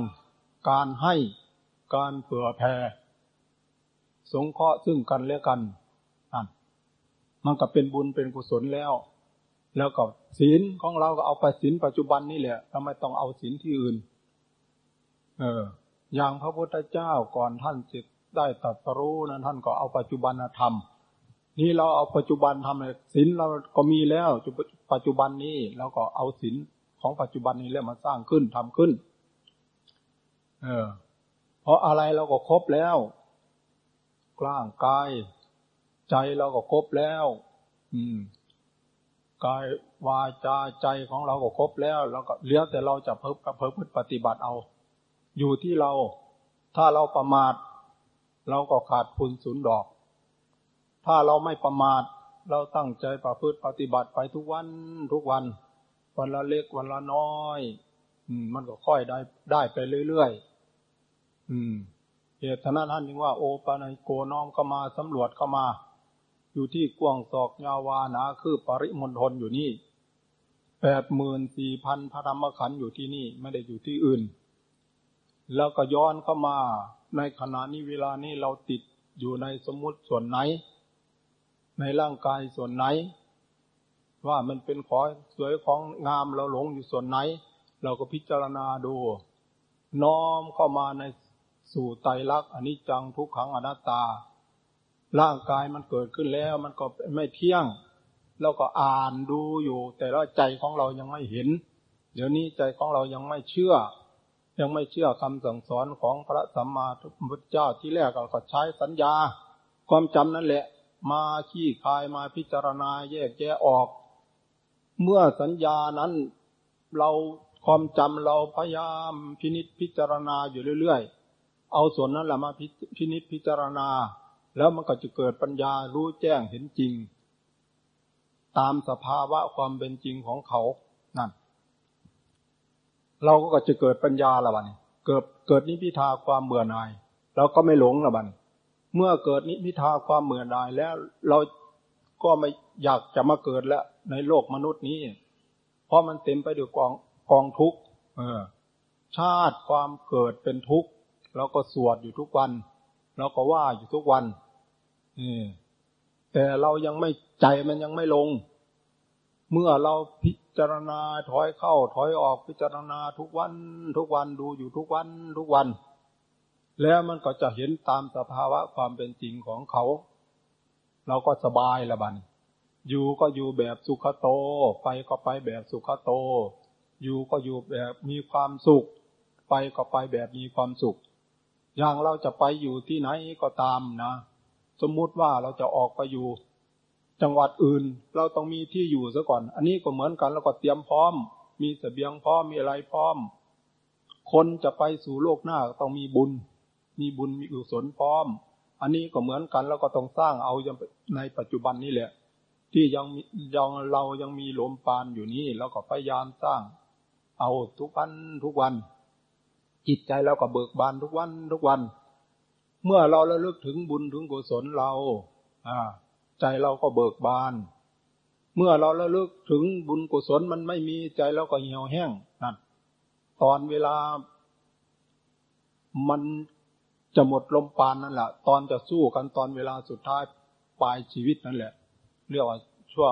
การให้ การเผื่อแผ่ สงเคราะห์ซึ่งกันและกันนั่นมันก็เป็นบุญเป็นกุศลแล้ว แล้วก็ศีลของเราก็เอาไปศีลปัจจุบันนี่แหละทำไมต้องเอาศีลที่อื่น เออ อย่างพระพุทธเจ้าก่อนท่านจิตได้ตรัสรู้นั้นท่านก็เอาปัจจุบันธรรม นี่เราเอาปัจจุบันทำเลยศีลเราก็มีแล้วปัจจุบันนี้เราก็เอาศีลของปัจจุบันนี้แล้วมาสร้างขึ้นทำขึ้น เออ เพราะอะไรเราก็ครบแล้ว กล้างกาย ใจเราก็ครบแล้ว อืมกายวาจาใจของเราก็ครบแล้วแล้วก็เหลือแต่เราจะเพิ่มกับเพิ่มปฏิบัติเอา อยู่ที่เรา ถ้าเราประมาท เราก็ขาดทุนศูนย์ดอก ถ้าเราไม่ประมาท เราตั้งใจประพฤติปฏิบัติไปทุกวันทุกวัน วันละเล็กวันละน้อย อืม มันก็ค่อยได้ได้ไปเรื่อยๆอืม เหตุนั้นท่านจึงว่าโอปานโกน้อมเข้ามาสำรวจเข้ามา อยู่ที่กวงศอกยาวานาคือปริมณฑลอยู่นี่แปดหมื่นสี่พันพระธรรมขันธ์อยู่ที่นี่ไม่ได้อยู่ที่อื่น แล้วก็ย้อนเข้ามาในขณะนี้เวลานี้เราติดอยู่ในสมมติส่วนไหน ในร่างกายส่วนไหน ว่ามันเป็นของสวยของงามเราหลงอยู่ส่วนไหน เราก็พิจารณาดู น้อมเข้ามาใน สู่ไตรลักษณ์อนิจจังทุกขังอนัตตา ร่างกายมันเกิดขึ้นแล้ว มันก็ไม่เที่ยงเราก็อ่านดูอยู่ แต่ว่าใจของเรายังไม่เห็น เดี๋ยวนี้ใจของเรายังไม่เชื่อ ยังไม่เชื่อคำสั่งสอนของพระสัมมาสัมพุทธเจ้าที่แรกก็ใช้สัญญา ความจำนั่นแหละ มาขี้คายมาพิจารณาแยกแยะออก เมื่อสัญญานั้นเราความจำเราพยายามพินิษพิจารณาอยู่เรื่อยๆ เอาส่วนนั้นแหละมาพินิษพิจารณา แล้วมันก็จะเกิดปัญญารู้แจ้งเห็นจริง ตามสภาวะความเป็นจริงของเขานั่น เราก็จะเกิดปัญญาละบันเกิดเกิดนิพิทาความเบื่อหน่ายเราก็ไม่หลงละบันเมื่อเกิดนิพิทาความเบื่อหน่ายแล้วเราก็ไม่อยากจะมาเกิดแล้วในโลกมนุษย์นี้ เพราะมันเต็มไปด้วยกองกองทุกข์ชาติความเกิดเป็นทุกข์ เราก็สวดอยู่ทุกวัน เราก็ว่าอยู่ทุกวันนี่แต่เรายังไม่ใจมันยังไม่ลง เมื่อเราพิจารณาถอยเข้า ถอยออกพิจารณาทุกวัน ทุกวันดูอยู่ทุกวัน ทุกวัน แล้วมันก็จะเห็นตามสภาวะความเป็นจริงของเขา เราก็สบายละบันอยู่ก็อยู่แบบสุขโต ไปก็ไปแบบสุขโต อยู่ก็อยู่แบบมีความสุข ไปก็ไปแบบมีความสุข อย่างเราจะไปอยู่ที่ไหนก็ตามนะ สมมุติว่าเราจะออกไปอยู่ จังหวัดอื่น เราต้องมีที่อยู่ซะก่อน อันนี้ก็เหมือนกันเราก็เตรียมพร้อม มีเสบียงพร้อมมีอะไรพร้อม คนจะไปสู่โลกหน้าต้องมีบุญ มีบุญมีอุศลพร้อม อันนี้ก็เหมือนกันแล้วก็ต้องสร้างเอาในปัจจุบันนี้แหละ ที่ยังยังเรายังมีลมปานอยู่นี้เราก็พยายามสร้าง เอาทุกวันทุกวัน จิตใจเราก็เบิกบานทุกวันทุกวัน เมื่อเราระลึกถึงบุญถึงกุศลเราอ่าใจเราก็เบิกบาน เมื่อเราระลึกถึงบุญกุศลมันไม่มีใจเราก็เหี่ยวแห้งนั่นตอนเวลา มันจะหมดลมปานนั่นแหละตอนจะสู้กันตอนเวลาสุดท้ายปลายชีวิตนั่นแหละ เรียกว่าชั่ว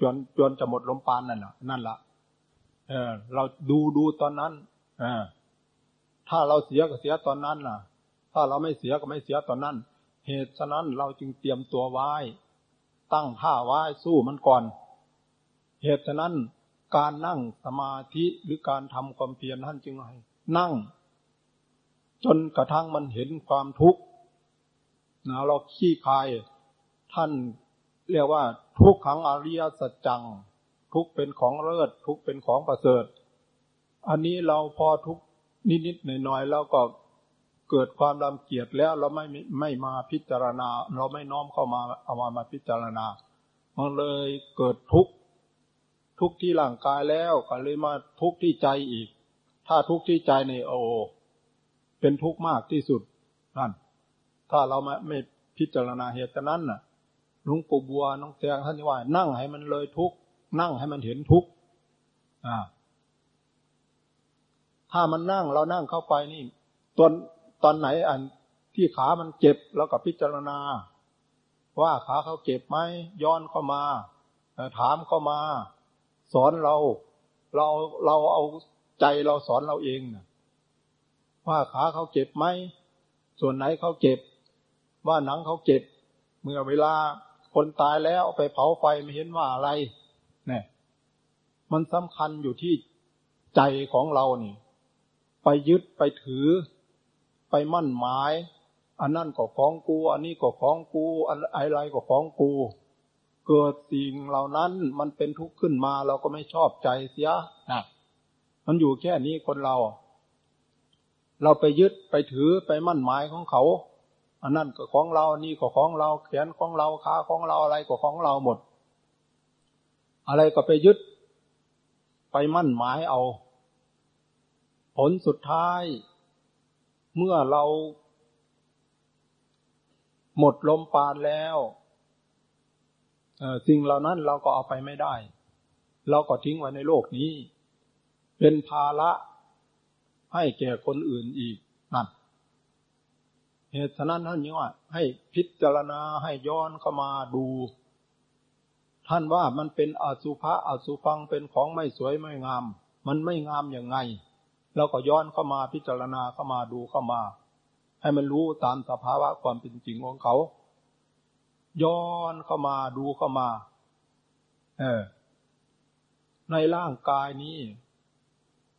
จนจนจะหมดลมปานนั่นแหละนั่นละเออ เราดูดูตอนนั้น เออ ถ้าเราเสียก็เสียตอนนั้นล่ะ ถ้าเราไม่เสียก็ไม่เสียตอนนั้น เหตุฉะนั้นเราจึงเตรียมตัวไว้ ตั้งท่าไว้สู้มันก่อน เหตุฉะนั้นการนั่งสมาธิหรือการทำความเพียรท่านจึงให้นั่ง จนกระทั่งมันเห็นความทุกข์นะเราขี้คายท่านเรียกว่าทุกขังอริยสัจจัง ทุกเป็นของเลิศทุกเป็นของประเสริฐ อันนี้เราพอทุก นิดๆหน่อยๆแล้วก็เกิดความรำเกียจแล้วเราไม่ไม่มาพิจารณา เราไม่น้อมเข้ามาเอามามาพิจารณา มันเลยเกิดทุกข์ทุกข์ที่ร่างกายแล้วก็เลยมาทุกข์ที่ใจอีก ถ้าทุกข์ที่ใจในโอเป็นทุกข์มากที่สุดนั่นถ้าเราไม่ไม่พิจารณาเหตุนั้นน่ะหลวงปู่บัวน้องแตงท่านว่า นั่งให้มันเลยทุกนั่งให้มันเห็นทุกอ่า ถ้ามันนั่งเรานั่งเข้าไปนี่ตอนตอนไหนอันที่ขามันเจ็บเราก็พิจารณา ว่าขาเขาเจ็บไหมย้อนเข้ามา ถามเข้ามา สอนเรา เราเราเอาใจเราสอนเราเองนะว่าขาเขาเจ็บไหมส่วนไหนเขาเจ็บ ว่าหนังเขาเจ็บ เมื่อเวลาคนตายแล้วไปเผาไฟไม่เห็นว่าอะไรเนี่ยมันสำคัญอยู่ที่ใจของเรานี่ ไปยึดไปถือ ไปมั่นหมาย อันนั่นก็ของกู อันนี้ก็ของกูอันอะไรก็ของกู เกิดสิ่งเหล่านั้นมันเป็นทุกข์ขึ้นมาเราก็ไม่ชอบใจเสียนะมันอยู่แค่นี้คนเรา เราไปยึดไปถือไปมั่นหมายของเขาอันนั้นก็ของเรา นี่ก็ของเรา แขนของเรา ขาของเรา อะไรก็ของเราหมด อะไรก็ไปยึด ไปมั่นหมายเอา ผลสุดท้าย เมื่อเรา หมดลมปานแล้วสิ่งเหล่านั้นเราก็เอาไปไม่ได้ เราก็ทิ้งไว้ในโลกนี้ เป็นภาระให้แก่คนอื่นอีกนั่นเหตุฉะนั้นท่านยังว่าให้พิจารณาให้ย้อนเข้ามาดู ท่านว่ามันเป็นอสุภะอสุฟังเป็นของไม่สวยไม่งาม มันไม่งามอย่างไง เราก็ย้อนเข้ามาพิจารณาเข้ามาดูเข้ามา ให้มันรู้ตามสภาวะความเป็นจริงของเขา ย้อนเข้ามาดูเข้ามา เออ ในร่างกายนี้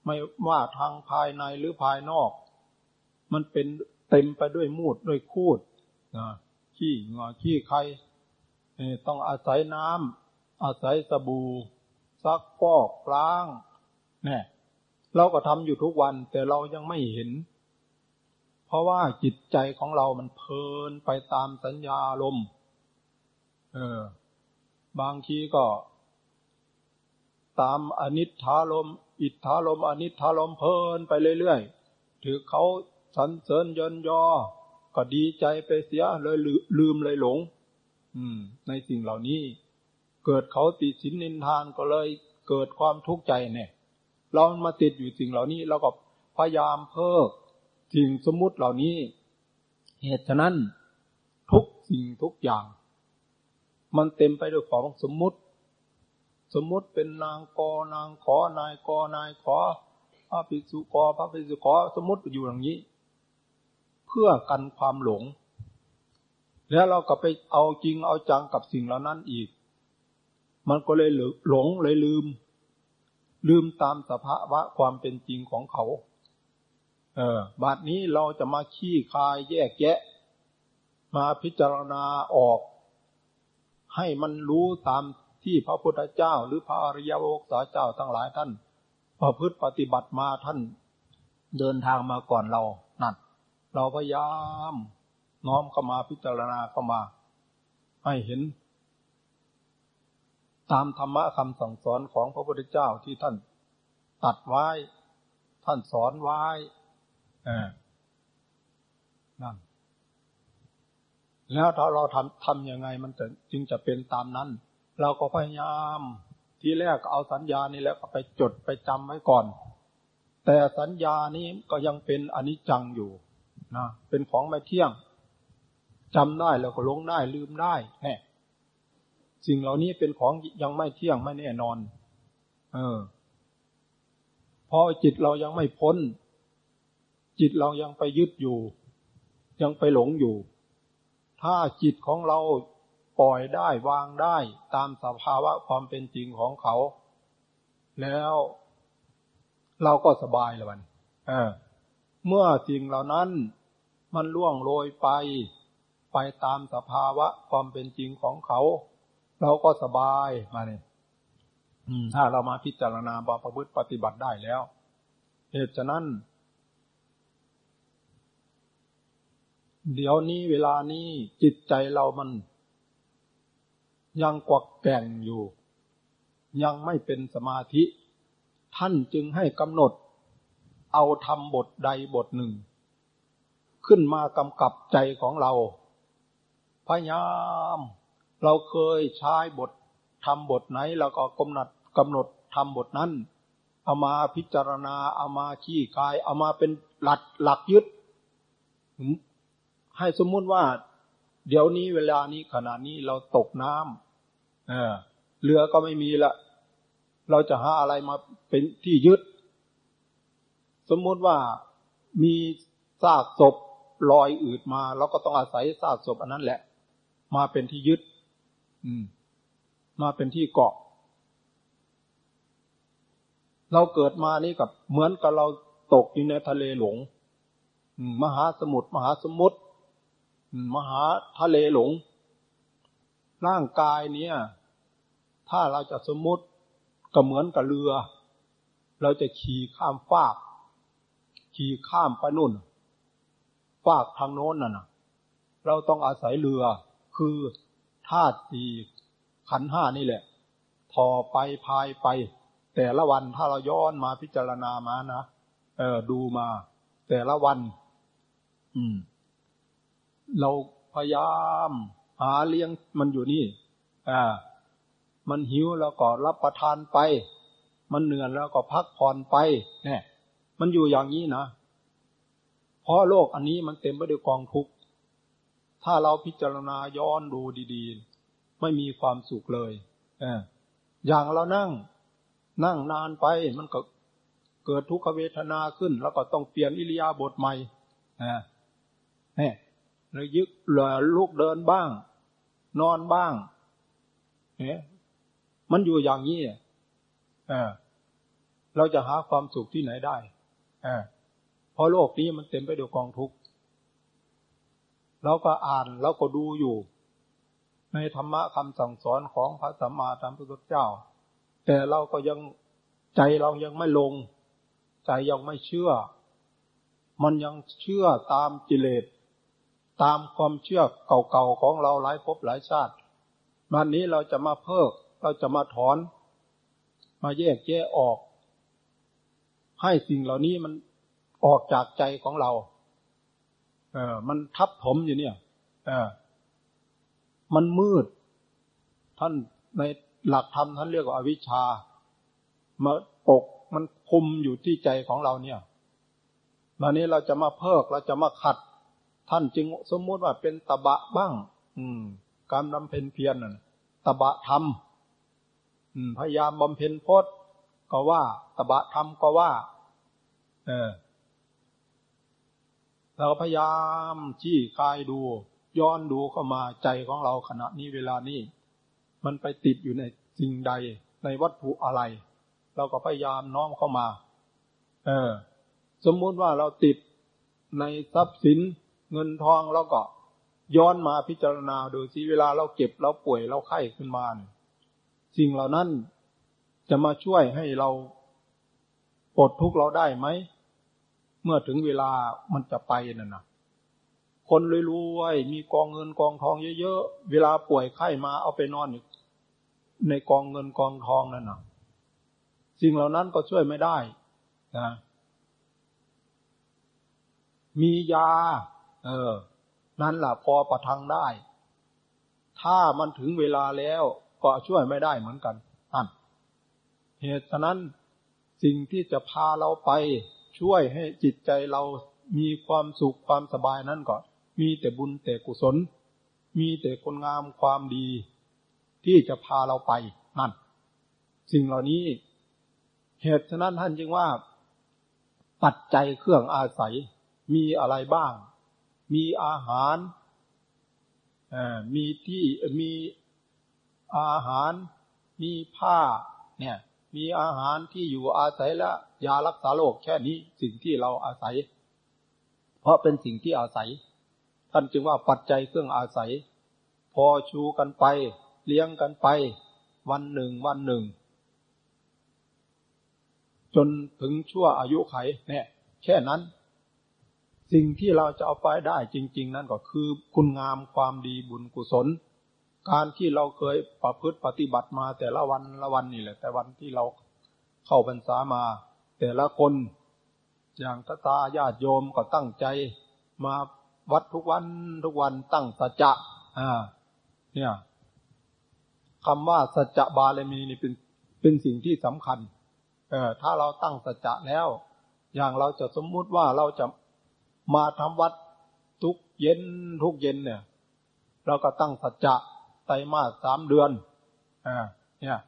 ไม่ว่าทางภายในหรือภายนอก มันเป็นเต็มไปด้วยมูดด้วยคูดขี้งอขี้ไข่ต้องอาศัยน้ำอาศัยสบู่ซักฟอกล้างเนี่ย เราก็ทำอยู่ทุกวัน แต่เรายังไม่เห็น เพราะว่าจิตใจของเรามันเพลินไปตามสัญญาลมเออ บางทีก็ ตามอนิจฐารมอิทธารมอนิจฐารมเพลินไปเรื่อยๆถือเขาสรรเสริญยนยอ ก็ดีใจไปเสียเลยลืมเลยหลง อืม ในสิ่งเหล่านี้ เกิดเขาติดสินนินทานก็เลยเกิดความทุกข์ใจเนี่ย เรามาติดอยู่สิ่งเหล่านี้เราก็พยายามเพิกสิ่งสมมุติเหล่านี้ เหตุฉะนั้นทุกสิ่งทุกอย่าง มันเต็มไปด้วยของสมมุติ สมมุติเป็นนางกอนางขอนายกอนายขอพระภิกษุกพระภิกษุขอสมมุติอยู่อย่างนี้ เพื่อกันความหลง แล้วเราก็ไปเอาจริงเอาจังกับสิ่งเหล่านั้นอีก มันก็เลยหลงเลยลืม ลืมตามสภาวะความเป็นจริงของเขา เออบัดนี้เราจะมาขี้คายแยกแยะ มาพิจารณาออก ให้มันรู้ตามที่พระพุทธเจ้า หรือพระอริยวกสาเจ้าทั้งหลายท่านประพฤติปฏิบัติมาท่าน เดินทางมาก่อนเรานั่นเราพยายาม น้อมเข้ามาพิจารณาเข้ามา ให้เห็น ตามธรรมะคำสั่งสอนของพระพุทธเจ้าที่ท่านตัดไว้ ท่านสอนไว้นั่นแล้วถ้าเราทำทำยังไงมันจึงจะเป็นตามนั้น เราก็พยายามทีแรกเอาสัญญานี่แล้วก็ไปจดไปจำไว้ก่อน แต่สัญญานี้ก็ยังเป็นอนิจจังอยู่นะเป็นของไม่เที่ยงจำได้แล้วก็ลงได้ลืมได้แน่ สิ่งเหล่านี้เป็นของยังไม่เที่ยงไม่แน่นอน เออพอจิตเรายังไม่พ้น จิตเรายังไปยึดอยู่ ยังไปหลงอยู่ ถ้าจิตของเราปล่อยได้วางได้ตามสภาวะความเป็นจริงของเขา แล้วเราก็สบายแล้วมันเออเมื่อสิ่งเหล่านั้นมันล่วงโรยไป ไปตามสภาวะความเป็นจริงของเขา เราก็สบายมาเนี่ยถ้าเรามาพิจารณาบาประพฤติปฏิบัติได้แล้ว เหตุฉะนั้น เดี๋ยวนี้เวลานี้จิตใจเรามัน ยังกวักแก่งอยู่ ยังไม่เป็นสมาธิ ท่านจึงให้กำหนด เอาทำบทใดบทหนึ่ง ขึ้นมากำกับใจของเรา พยายาม เราเคยใช้บททำบทไหนเราก็กำหนดกำหนดทำบทนั้น เอามาพิจารณาเอามาขี้กาย เอามาเป็นหลักหลักยึด ให้สมมุติว่า เดี๋ยวนี้เวลานี้ขณะนี้เราตกน้ำเออเรือก็ไม่มีละเราจะหาอะไรมาเป็นที่ยึด สมมุติว่ามีซากศพลอยอืดมาเราก็ต้องอาศัยซากศพอันนั้นแหละ มาเป็นที่ยึด มมาเป็นที่เกาะ เราเกิดมานี่กับ เหมือนกับเราตกอยู่ในทะเลหลงมหาสมุทรมหาสมุทรมหาทะเลหลง ร่างกายเนี่ย ถ้าเราจะสมมติก็เหมือนกับเรือ เราจะขี่ข้ามฟาก ขี่ข้ามไปนู่นฟากทางโน้นน่ะนะเราต้องอาศัยเรือ คือาตุสี่ขันห้านี่แหละพอไปพายไป แต่ละวันถ้าเราย้อนมาพิจารณามานะเออดูมา แต่ละวัน อืม เราพยายามหาเลี้ยงมันอยู่นี่ อ่า มันหิวแล้วก็รับประทานไป มันเหนื่อยแล้วก็พักผ่อนไป เนี่ย มันอยู่อย่างนี้นะ เพราะโลกอันนี้มันเต็มไปด้วยกองทุกข์ ถ้าเราพิจารณาย้อนดูดีๆ ไม่มีความสุขเลยออย่างเรานั่ง นั่งนานไปมันก็เกิดทุกขเวทนาขึ้น แล้วก็ต้องเปลี่ยนอิริยาบถใหม่อ่าเนี่ยแล้วยึกหล่อลุกเดินบ้าง นอนบ้างเนี่ยมันอยู่อย่างนี้เออเราจะหาความสุขที่ไหนได้เออเพราะโลกนี้มันเต็มไปด้วยกองทุกข์ เราก็อ่านเราก็ดูอยู่ ในธรรมะคำสั่งสอนของพระสัมมาสัมพุทธเจ้า แต่เราก็ยังใจเรายังไม่ลง ใจยังไม่เชื่อ มันยังเชื่อตามกิเลสตามความเชื่อเก่าๆของเราหลายภพหลายชาติวันนี้เราจะมาเพิก เราจะมาถอน มาแยกแยะออก ให้สิ่งเหล่านี้มันออกจากใจของเรา เออ มันทับถมอยู่เนี่ย เออ มันมืด ท่านในหลักธรรมท่านเรียกว่าอวิชชา มาปกมันคุมอยู่ที่ใจของเราเนี่ยวันนี้เราจะมาเพิกเราจะมาขัด ท่านจึงสมมุติว่าเป็นตบะบ้าง อืม การบำเพ็ญเพียรน่ะตบะธรรมพยายามบำเพ็ญพจน์ก็ว่า ตบะธรรมก็ว่า เออ เราพยายามจี้คายดู ย้อนดูเข้ามาใจของเราขณะนี้เวลานี้ มันไปติดอยู่ในสิ่งใดในวัตถุอะไร เราก็พยายามน้อมเข้ามา เออ สมมุติว่าเราติดในทรัพย์สินเงินทองเราก็ย้อนมาพิจารณาดูสิเวลาเราเก็บเราป่วยเราไข้ขึ้นมาสิ่งเหล่านั้นจะมาช่วยให้เราปลดทุกข์เราได้ไหม เมื่อถึงเวลามันจะไปนั่นนะคนรวยๆมีกองเงินกองทองเยอะๆเวลาป่วยไข้มาเอาไปนอนในกองเงินกองทองนั่นนะสิ่งเหล่านั้นก็ช่วยไม่ได้นะมียา เออ นั่นแหละพอประทังได้ ถ้ามันถึงเวลาแล้วก็ช่วยไม่ได้เหมือนกันนั่นเหตุฉะนั้นสิ่งที่จะพาเราไป ช่วยให้จิตใจเรามีความสุขความสบายนั้นก็มีแต่บุญแต่กุศล มีแต่คนงามความดี ที่จะพาเราไปนั่น สิ่งเหล่านี้ เหตุฉะนั้นท่านจึงว่า ปัจจัยเครื่องอาศัย มีอะไรบ้าง มีอาหารมีที่มีอาหาร มีผ้า เนี่ย มีอาหารที่อยู่อาศัยและยารักษาโรคแค่นี้สิ่งที่เราอาศัย เพราะเป็นสิ่งที่อาศัย ท่านจึงว่าปัจจัยเครื่องอาศัย พอชูกันไป เลี้ยงกันไป วันหนึ่งวันหนึ่ง จนถึงชั่วอายุไขเนี่ยแค่นั้น สิ่งที่เราจะเอาไปได้จริง ๆ นั่นก็คือ คุณงามความดีบุญกุศล การที่เราเคยประพฤติปฏิบัติมาแต่ละวันละวันนี่แหละ แต่วันที่เราเข้าพรรษามา แต่ละคน อย่างตาตาญาติโยมก็ตั้งใจ มาวัดทุกวันทุกวันตั้งสัจจะอ่า เนี่ยคำว่าสัจจะบาลมีนี่เป็นเป็นสิ่งที่สำคัญ เออถ้าเราตั้งสัจจะแล้ว อย่างเราจะสมมุติว่าเราจะมาทำวัดทุกเย็นทุกเย็นเนี่ย เราก็ตั้งสัจจะ ไตรมาสสามเดือนอ่าเนี่ย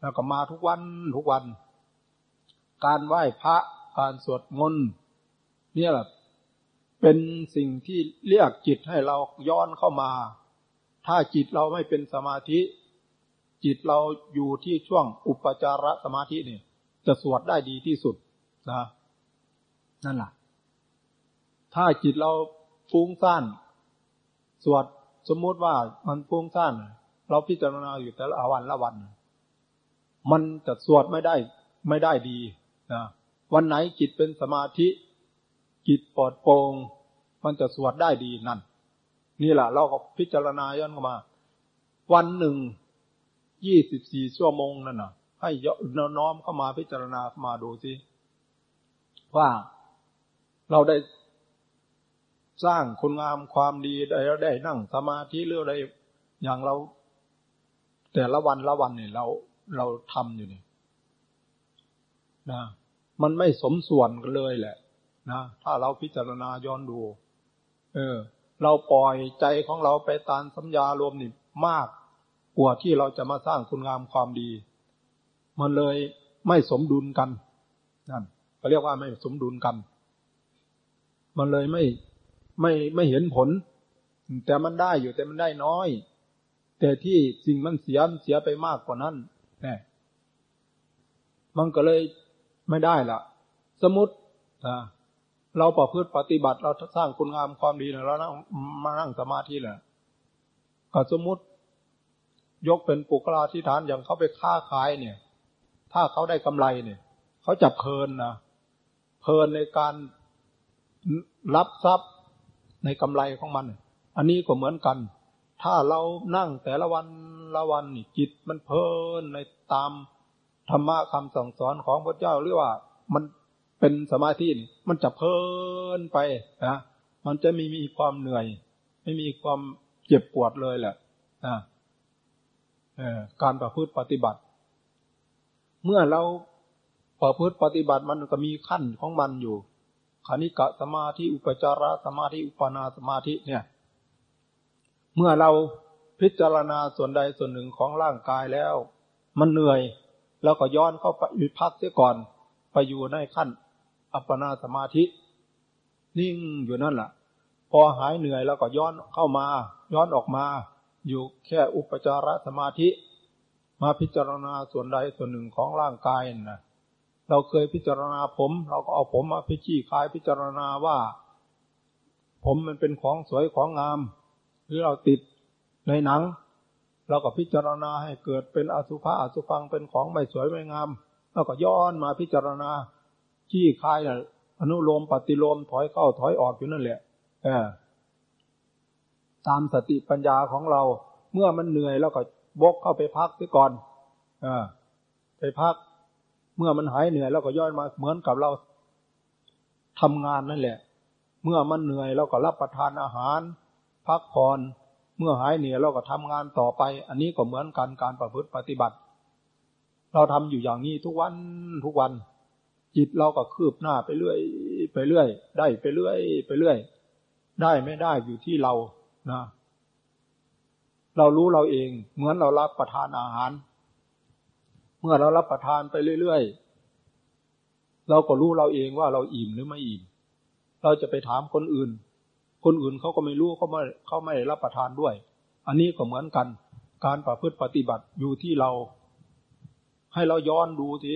แล้วก็มาทุกวันทุกวัน การไหว้พระการสวดมนต์เนี่ยแหละเป็นสิ่งที่เรียกจิตให้เราย้อนเข้ามา ถ้าจิตเราไม่เป็นสมาธิ จิตเราอยู่ที่ช่วงอุปจารสมาธินี่จะสวดได้ดีที่สุดนะนั่นแหละถ้าจิตเราฟุ้งซ่าน สวด สมมุติว่ามันฟุ้งซ่านเราพิจารณาอยู่แต่ละวันละวัน มันจะสวดไม่ได้ไม่ได้ดีนะวันไหนจิตเป็นสมาธิ จิตปลอดโปร่งมันจะสวดได้ดีนั่น นี่แหละเราก็พิจารณาย้อนเข้ามา วันหนึ่งยี่สิบสี่ชั่วโมงนั่นน่ะ ให้ยน้อมเข้ามาพิจารณาเข้ามาดูสิว่าเราได้ สร้างคุณงามความดีได้ได้นั่งสมาธิเรื่องอะไรอย่างเรา แต่ละวันละวันเนี่ยเราเราทำอยู่เนี่ยนะมันไม่สมส่วนกันเลยแหละนะถ้าเราพิจารณาย้อนดู เออ เราปล่อยใจของเราไปตามสัญญารวมนี่มากกว่าที่เราจะมาสร้างคุณงามความดี มันเลยไม่สมดุลกันนั่นเขาเรียกว่าไม่สมดุลกัน มันเลยไม่ ไม่ไม่เห็นผล แต่มันได้อยู่แต่มันได้น้อย แต่ที่สิ่งมันเสียมเสียไปมากกว่านั้นแน่มันก็เลยไม่ได้ละสมมติเราประพฤติปฏิบัติเราสร้างคุณงามความดีเรานั่งมานั่งสมาธิแหละก็สมมติ ยกเป็นปุกลาธิฐานอย่างเขาไปค้าขายเนี่ย ถ้าเขาได้กำไรเนี่ยเขาจับเพลินนะเพลินในการรับทรัพย์ ในกำไรของมัน อันนี้ก็เหมือนกัน ถ้าเรานั่งแต่ละวันละวันนี่จิตมันเพลินในตามธรรมะคำสั่งสอนของพระเจ้าหรือว่ามันเป็นสมาธินี่มันจะเพลินไปนะมันจะไม่มีความเหนื่อย ไม่มีความเจ็บปวดเลยแหละการประพฤติปฏิบัติ เมื่อเราประพฤติปฏิบัติมันก็มีขั้นของมันอยู่ คณิกะสมาธิอุปจารสมาธิอุปนาสมาธิเนี่ย เมื่อเราพิจารณาส่วนใดส่วนหนึ่งของร่างกายแล้ว มันเหนื่อยแล้วก็ย้อนเข้าไปหยุดพักเสียก่อน ไปอยู่ในขั้น อัปปนาสมาธิ นิ่งอยู่นั่นแหละพอหายเหนื่อยแล้วก็ย้อนเข้ามา ย้อนออกมา อยู่แค่อุปจารสมาธิ มาพิจารณาส่วนใดส่วนหนึ่งของร่างกายนะ เราเคยพิจารณาผม เราก็เอาผมมาพิจีคายพิจารณาว่า ผมมันเป็นของสวยของงาม หรือเราติดในหนัง เราก็พิจารณาให้เกิดเป็นอสุภะอสุฟังเป็นของไม่สวยไม่งามเราก็ย้อนมาพิจารณาขี้คายอนุโลมปฏิโลมถอยเข้าถอยออกอยู่นั่นแหละตามสติปัญญาของเรา เมื่อมันเหนื่อยแล้วก็บกเข้าไปพักไปก่อนอไปพัก เมื่อมันหายเหนื่อยแล้วก็ย้อนมาเหมือนกับเราทำงานนั่นแหละ เมื่อมันเหนื่อยเราก็รับประทานอาหาร พักผ่อนเมื่อหายเหนื่อยเราก็ทำงานต่อไป อันนี้ก็เหมือนกันการประพฤติปฏิบัติ เราทำอยู่อย่างนี้ทุกวันทุกวัน จิตเราก็คืบหน้าไปเรื่อย ไปเรื่อย ได้ไปเรื่อย ไปเรื่อย ได้ไม่ได้อยู่ที่เรานะเรารู้เราเองเหมือนเรารับประทานอาหาร เมื่อเรารับประทานไปเรื่อยๆ เราก็รู้เราเองว่าเราอิ่มหรือไม่อิ่ม เราจะไปถามคนอื่น คนอื่นเขาก็ไม่รู้เขาไม่เขาไม่รับประทานด้วย อันนี้ก็เหมือนกัน การประพฤติปฏิบัติอยู่ที่เรา ให้เราย้อนดูที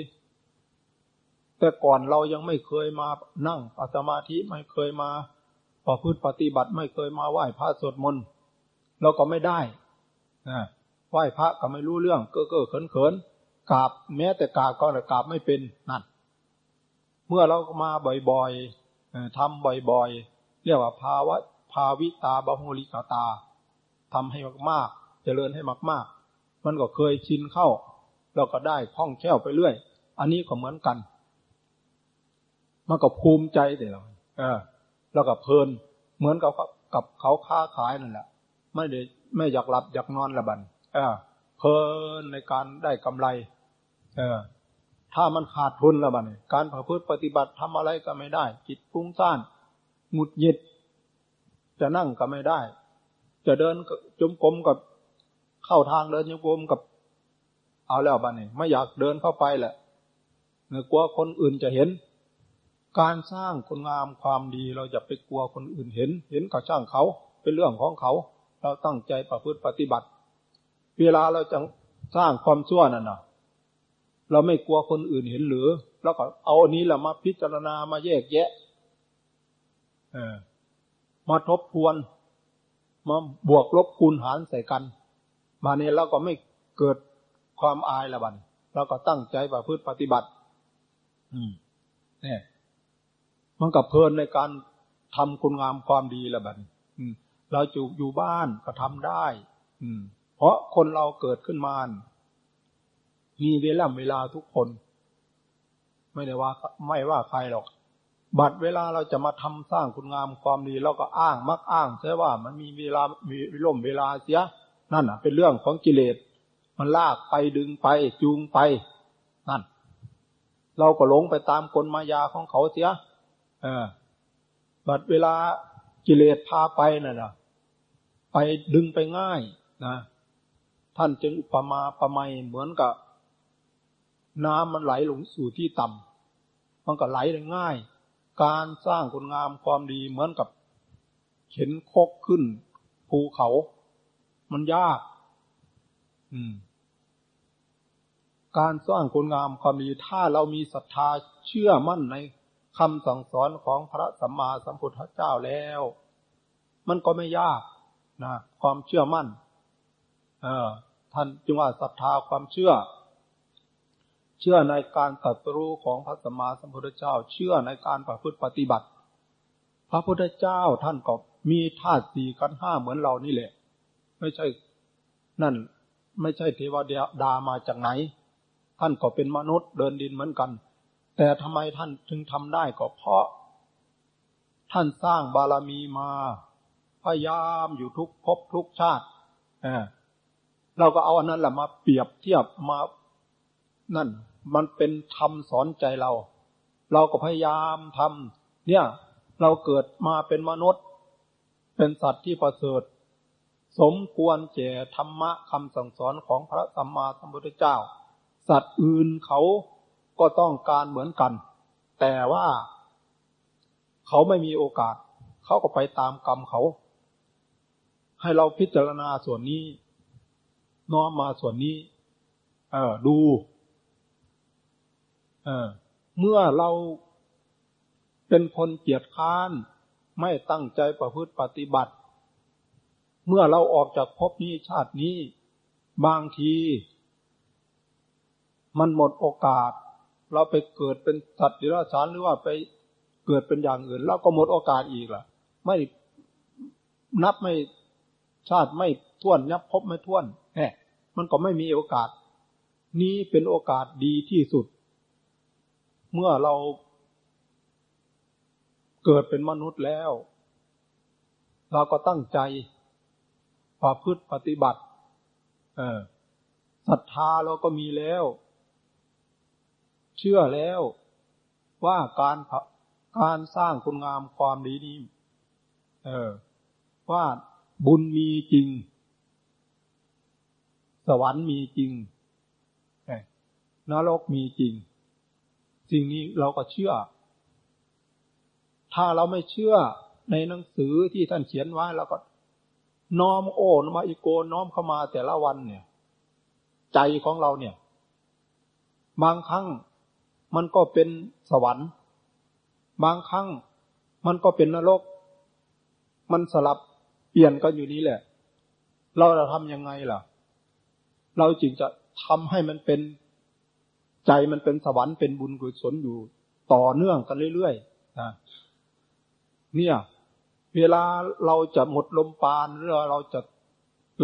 แต่ก่อนเรายังไม่เคยมานั่งปัสมาธิไม่เคยมาประพฤติปฏิบัติไม่เคยมาไหว้พระสวดมนต์เราก็ไม่ได้นะไหว้พระก็ไม่รู้เรื่อง เก้อเก้อเขินเขิน กราบแม้แต่กราบก็กราบไม่เป็นนั่นเมื่อเรามาบ่อยๆทำบ่อยๆ เรียกว่าภาวะภาวิตาบาหุลิกาตาทำให้มากๆ เจริญให้มากๆ มันก็เคยชินเข้า เราก็ได้คล่องแคล่วไปเรื่อย อันนี้ก็เหมือนกัน มันก็ภูมิใจแต่เราเออแล้วก็เพลิน เหมือนกับกับเขาค้าขายนั่นแหละ ไม่ได้ไม่อยากหลับอยากนอนละบันเออ เพลินในการได้กำไร เออ ถ้ามันขาดทุนและบันการประพฤติปฏิบัติทำอะไรก็ไม่ได้ จิตฟุ้งซ่านหงุดหงิด จะนั่งก็ไม่ได้ จะเดินจมกลมกับเข้าทางเดินจมกลมกับ เอาแล้วบ้านนี้ไม่อยากเดินเข้าไปแหละเนื่อกลัวคนอื่นจะเห็น การสร้างคุณงามความดีเราจะไปกลัวคนอื่นเห็น เห็นกับช่างเขาเป็นเรื่องของเขา เราตั้งใจประพฤติปฏิบัติ เวลาเราจะสร้างความชั่วนั่นนะเราไม่กลัวคนอื่นเห็นหรือ แล้วก็เอาอันนี้แหละมาพิจารณามาแยกแยะมาทบทวน มาบวกลบคูณหารใส่กัน มาเนี่ยเราก็ไม่เกิดความอายละบันเราก็ตั้งใจประพฤติปฏิบัติ อืมเนี่ยมันกับเพลินในการทำคุณงามความดีละบันเราจูอยู่บ้านก็ทำได้ อืม เพราะคนเราเกิดขึ้นมา มีเวลาเวลาทุกคน ไม่ได้ว่า ไม่ว่าใครหรอก บัดเวลาเราจะมาทำสร้างคุณงามความดีเราก็อ้างมักอ้างใช่ว่ามันมีเวลามีล่มเวลาเสีย นั่นอะ เป็นเรื่องของกิเลส มันลากไปดึงไปจูงไป นั่น เราก็หลงไปตามกลมายาของเขาเสีย เออ บัดเวลากิเลสพาไปน่ะนะไปดึงไปง่ายนะ ท่านจึงอุปมาประไมเหมือนกับ น้ำมันไหลลงสู่ที่ต่ำมันก็ไหลได้ง่าย การสร้างคุณงามความดีเหมือนกับ เข็นคกขึ้น ภูเขา มันยาก อืม การสร้างคุณงามความดีถ้าเรามีศรัทธาเชื่อมั่นในคำสั่งสอนของพระสัมมาสัมพุทธเจ้าแล้ว มันก็ไม่ยากนะความเชื่อมั่น ท่านจึงว่าศรัทธาความเชื่อ เชื่อในการตรัสรู้ของพระสัมมาสัมพุทธเจ้า เชื่อในการประพฤติปฏิบัติ พระพุทธเจ้าท่านก็มีธาตุสี่กันห้าเหมือนเรานี่แหละ ไม่ใช่นั่นไม่ใช่เทวดามาจากไหน ท่านก็เป็นมนุษย์เดินดินเหมือนกัน แต่ทำไมท่านถึงทำได้ก็เพราะ ท่านสร้างบารมีมา พยายามอยู่ทุกภพทุกชาติ เราก็เอาอันนั้นแหละมาเปรียบเทียบมานั่น มันเป็นธรรมสอนใจเรา เราก็พยายามทำเนี่ย เราเกิดมาเป็นมนุษย์ เป็นสัตว์ที่ประเสริฐ สมควรแก่ธรรมะคำสั่งสอนของพระสัมมาสัมพุทธเจ้า สัตว์อื่นเขาก็ต้องการเหมือนกัน แต่ว่าเขาไม่มีโอกาส เขาก็ไปตามกรรมเขา ให้เราพิจารณาส่วนนี้ น้อมมาส่วนนี้ เออดู เออเมื่อเราเป็นคนเกียจค้าน ไม่ตั้งใจประพฤติปฏิบัติ เมื่อเราออกจากภพนี้ชาตินี้ บางที มันหมดโอกาส เราไปเกิดเป็นสัตว์ดิรัจฉานหรือว่าไปเกิดเป็นอย่างอื่นเราก็หมดโอกาสอีกล่ะ ไม่นับไม่ชาติไม่ท้วนนับพบไม่ท้วน แหมมันก็ไม่มีโอกาส นี้เป็นโอกาสดีที่สุด เมื่อเราเกิดเป็นมนุษย์แล้ว เราก็ตั้งใจประพฤติปฏิบัติศรัทธาเราก็มีแล้ว เชื่อแล้วว่าการการสร้างคุณงามความดีนี้เออว่าบุญมีจริง สวรรค์มีจริงนรกมีจริง สิ่งนี้เราก็เชื่อ ถ้าเราไม่เชื่อในหนังสือที่ท่านเขียนไว้เราก็ น้อมโอนมาอีโกน้อมเข้ามาแต่ละวันเนี่ย ใจของเราเนี่ย บางครั้งมันก็เป็นสวรรค์ บางครั้งมันก็เป็นนรก มันสลับเปลี่ยนกันอยู่นี้แหละ เราจะทำยังไงล่ะ เราจึงจะทำให้มันเป็นใจมันเป็นสวรรค์เป็นบุญกุศลอยู่ต่อเนื่องกันเรื่อยๆนะเนี่ย เวลาเราจะหมดลมปานหรือเราจะ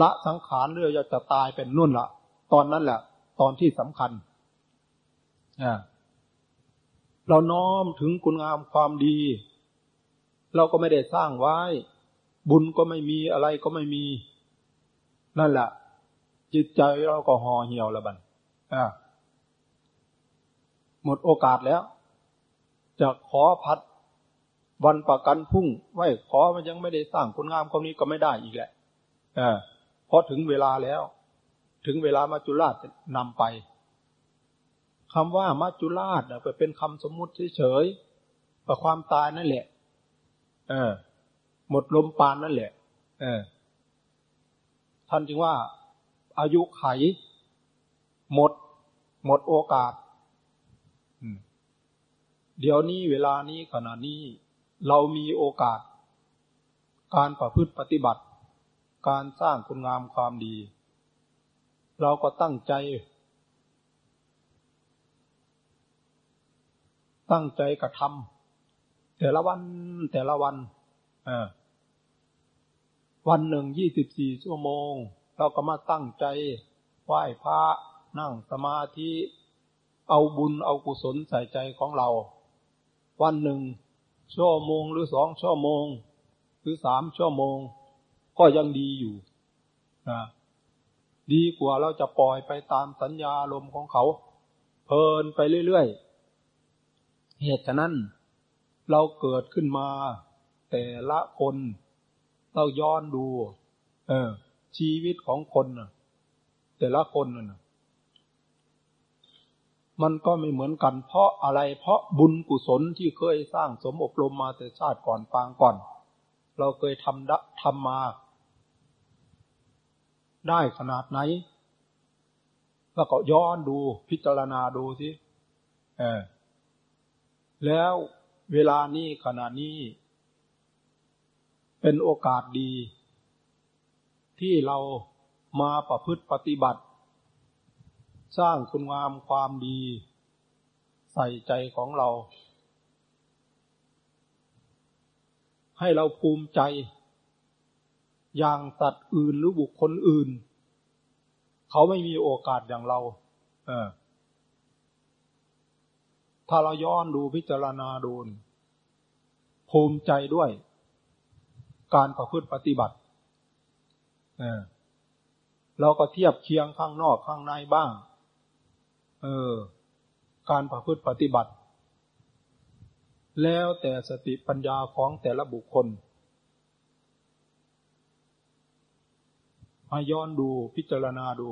ละสังขารหรือเราจะตายเป็นนุ่นละตอนนั้นแหละ ตอนที่สำคัญเราน้อมถึงคุณงามความดี เราก็ไม่ได้สร้างไว้ บุญก็ไม่มีอะไรก็ไม่มี นั่นแหละ จิตใจเราก็ห่อเหี่ยวล้วบันอ่าหมดโอกาสแล้ว จะขอพัดวันประกันพุ่งไว้ขอมันยังไม่ได้สร้างคุณงามความนี้ก็ไม่ได้อีกแหละเออเพราะถึงเวลาแล้ว ถึงเวลามาจุราชนำไปคำว่ามัจจุราชไปเป็นคำสมมุติเฉยๆประความตายนั่นแหละ เออ หมดลมปานนั่นแหละ เออท่านจึงว่า อายุไข หมด หมดโอกาสเดี๋ยวนี้เวลานี้ขณะนี้ เรามีโอกาส การประพฤติปฏิบัติ การสร้างคุณงามความดี เราก็ตั้งใจ ตั้งใจกระทำแต่ละวันแต่ละวันอวันหนึ่งยี่สิบสี่ชั่วโมง เราก็มาตั้งใจไหว้พระนั่งสมาธิเอาบุญเอากุศลใส่ใจของเรา วันหนึ่ง ชั่วโมงหรือสองชั่วโมง หรือสามชั่วโมง ก็ยังดีอยู่นะดีกว่าเราจะปล่อยไปตามสัญญาลมของเขา เพลินไปเรื่อยๆ เหตุฉะนั้น เราเกิดขึ้นมา แต่ละคน เราย้อนดู เออ ชีวิตของคนนะแต่ละคนน่ะมันก็ไม่เหมือนกัน เพราะอะไร เพราะบุญกุศลที่เคยสร้างสมอบรมมาแต่ชาติก่อนปางก่อน เราเคยทำดทำมา ได้ขนาดไหน แล้วก็ย้อนดูพิจารณาดูสิเออแล้วเวลานี้ขณะนี้ เป็นโอกาสดี ที่เรามาประพฤติปฏิบัติ สร้างคุณงามความดี ใส่ใจของเรา ให้เราภูมิใจ อย่างสัตว์อื่นหรือบุคคลอื่น เขาไม่มีโอกาสอย่างเราเออถ้าเราย้อนดูพิจารณาดูภูมิใจด้วย การประพฤติปฏิบัติ เราก็เทียบเคียงข้างนอกข้างในบ้าง เออ การประพฤติปฏิบัติ แล้วแต่สติปัญญาของแต่ละบุคคลมาย้อนดูพิจารณาดู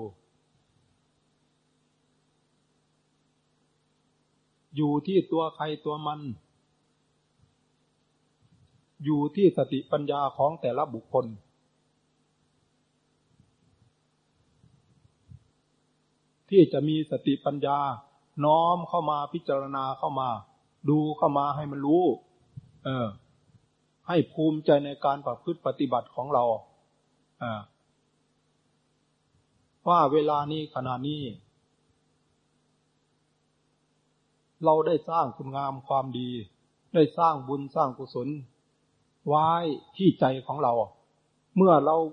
อยู่ที่ตัวใครตัวมัน อยู่ที่สติปัญญาของแต่ละบุคคล ที่จะมีสติปัญญา น้อมเข้ามาพิจารณาเข้ามา ดูเข้ามาให้มันรู้ เออ ให้ภูมิใจในการประพฤติปฏิบัติของเราอ่าว่าเวลานี้ขณะนี้ เราได้สร้างคุณงามความดี ได้สร้างบุญสร้างกุศล ไว้ที่ใจของเรา เมื่อเรา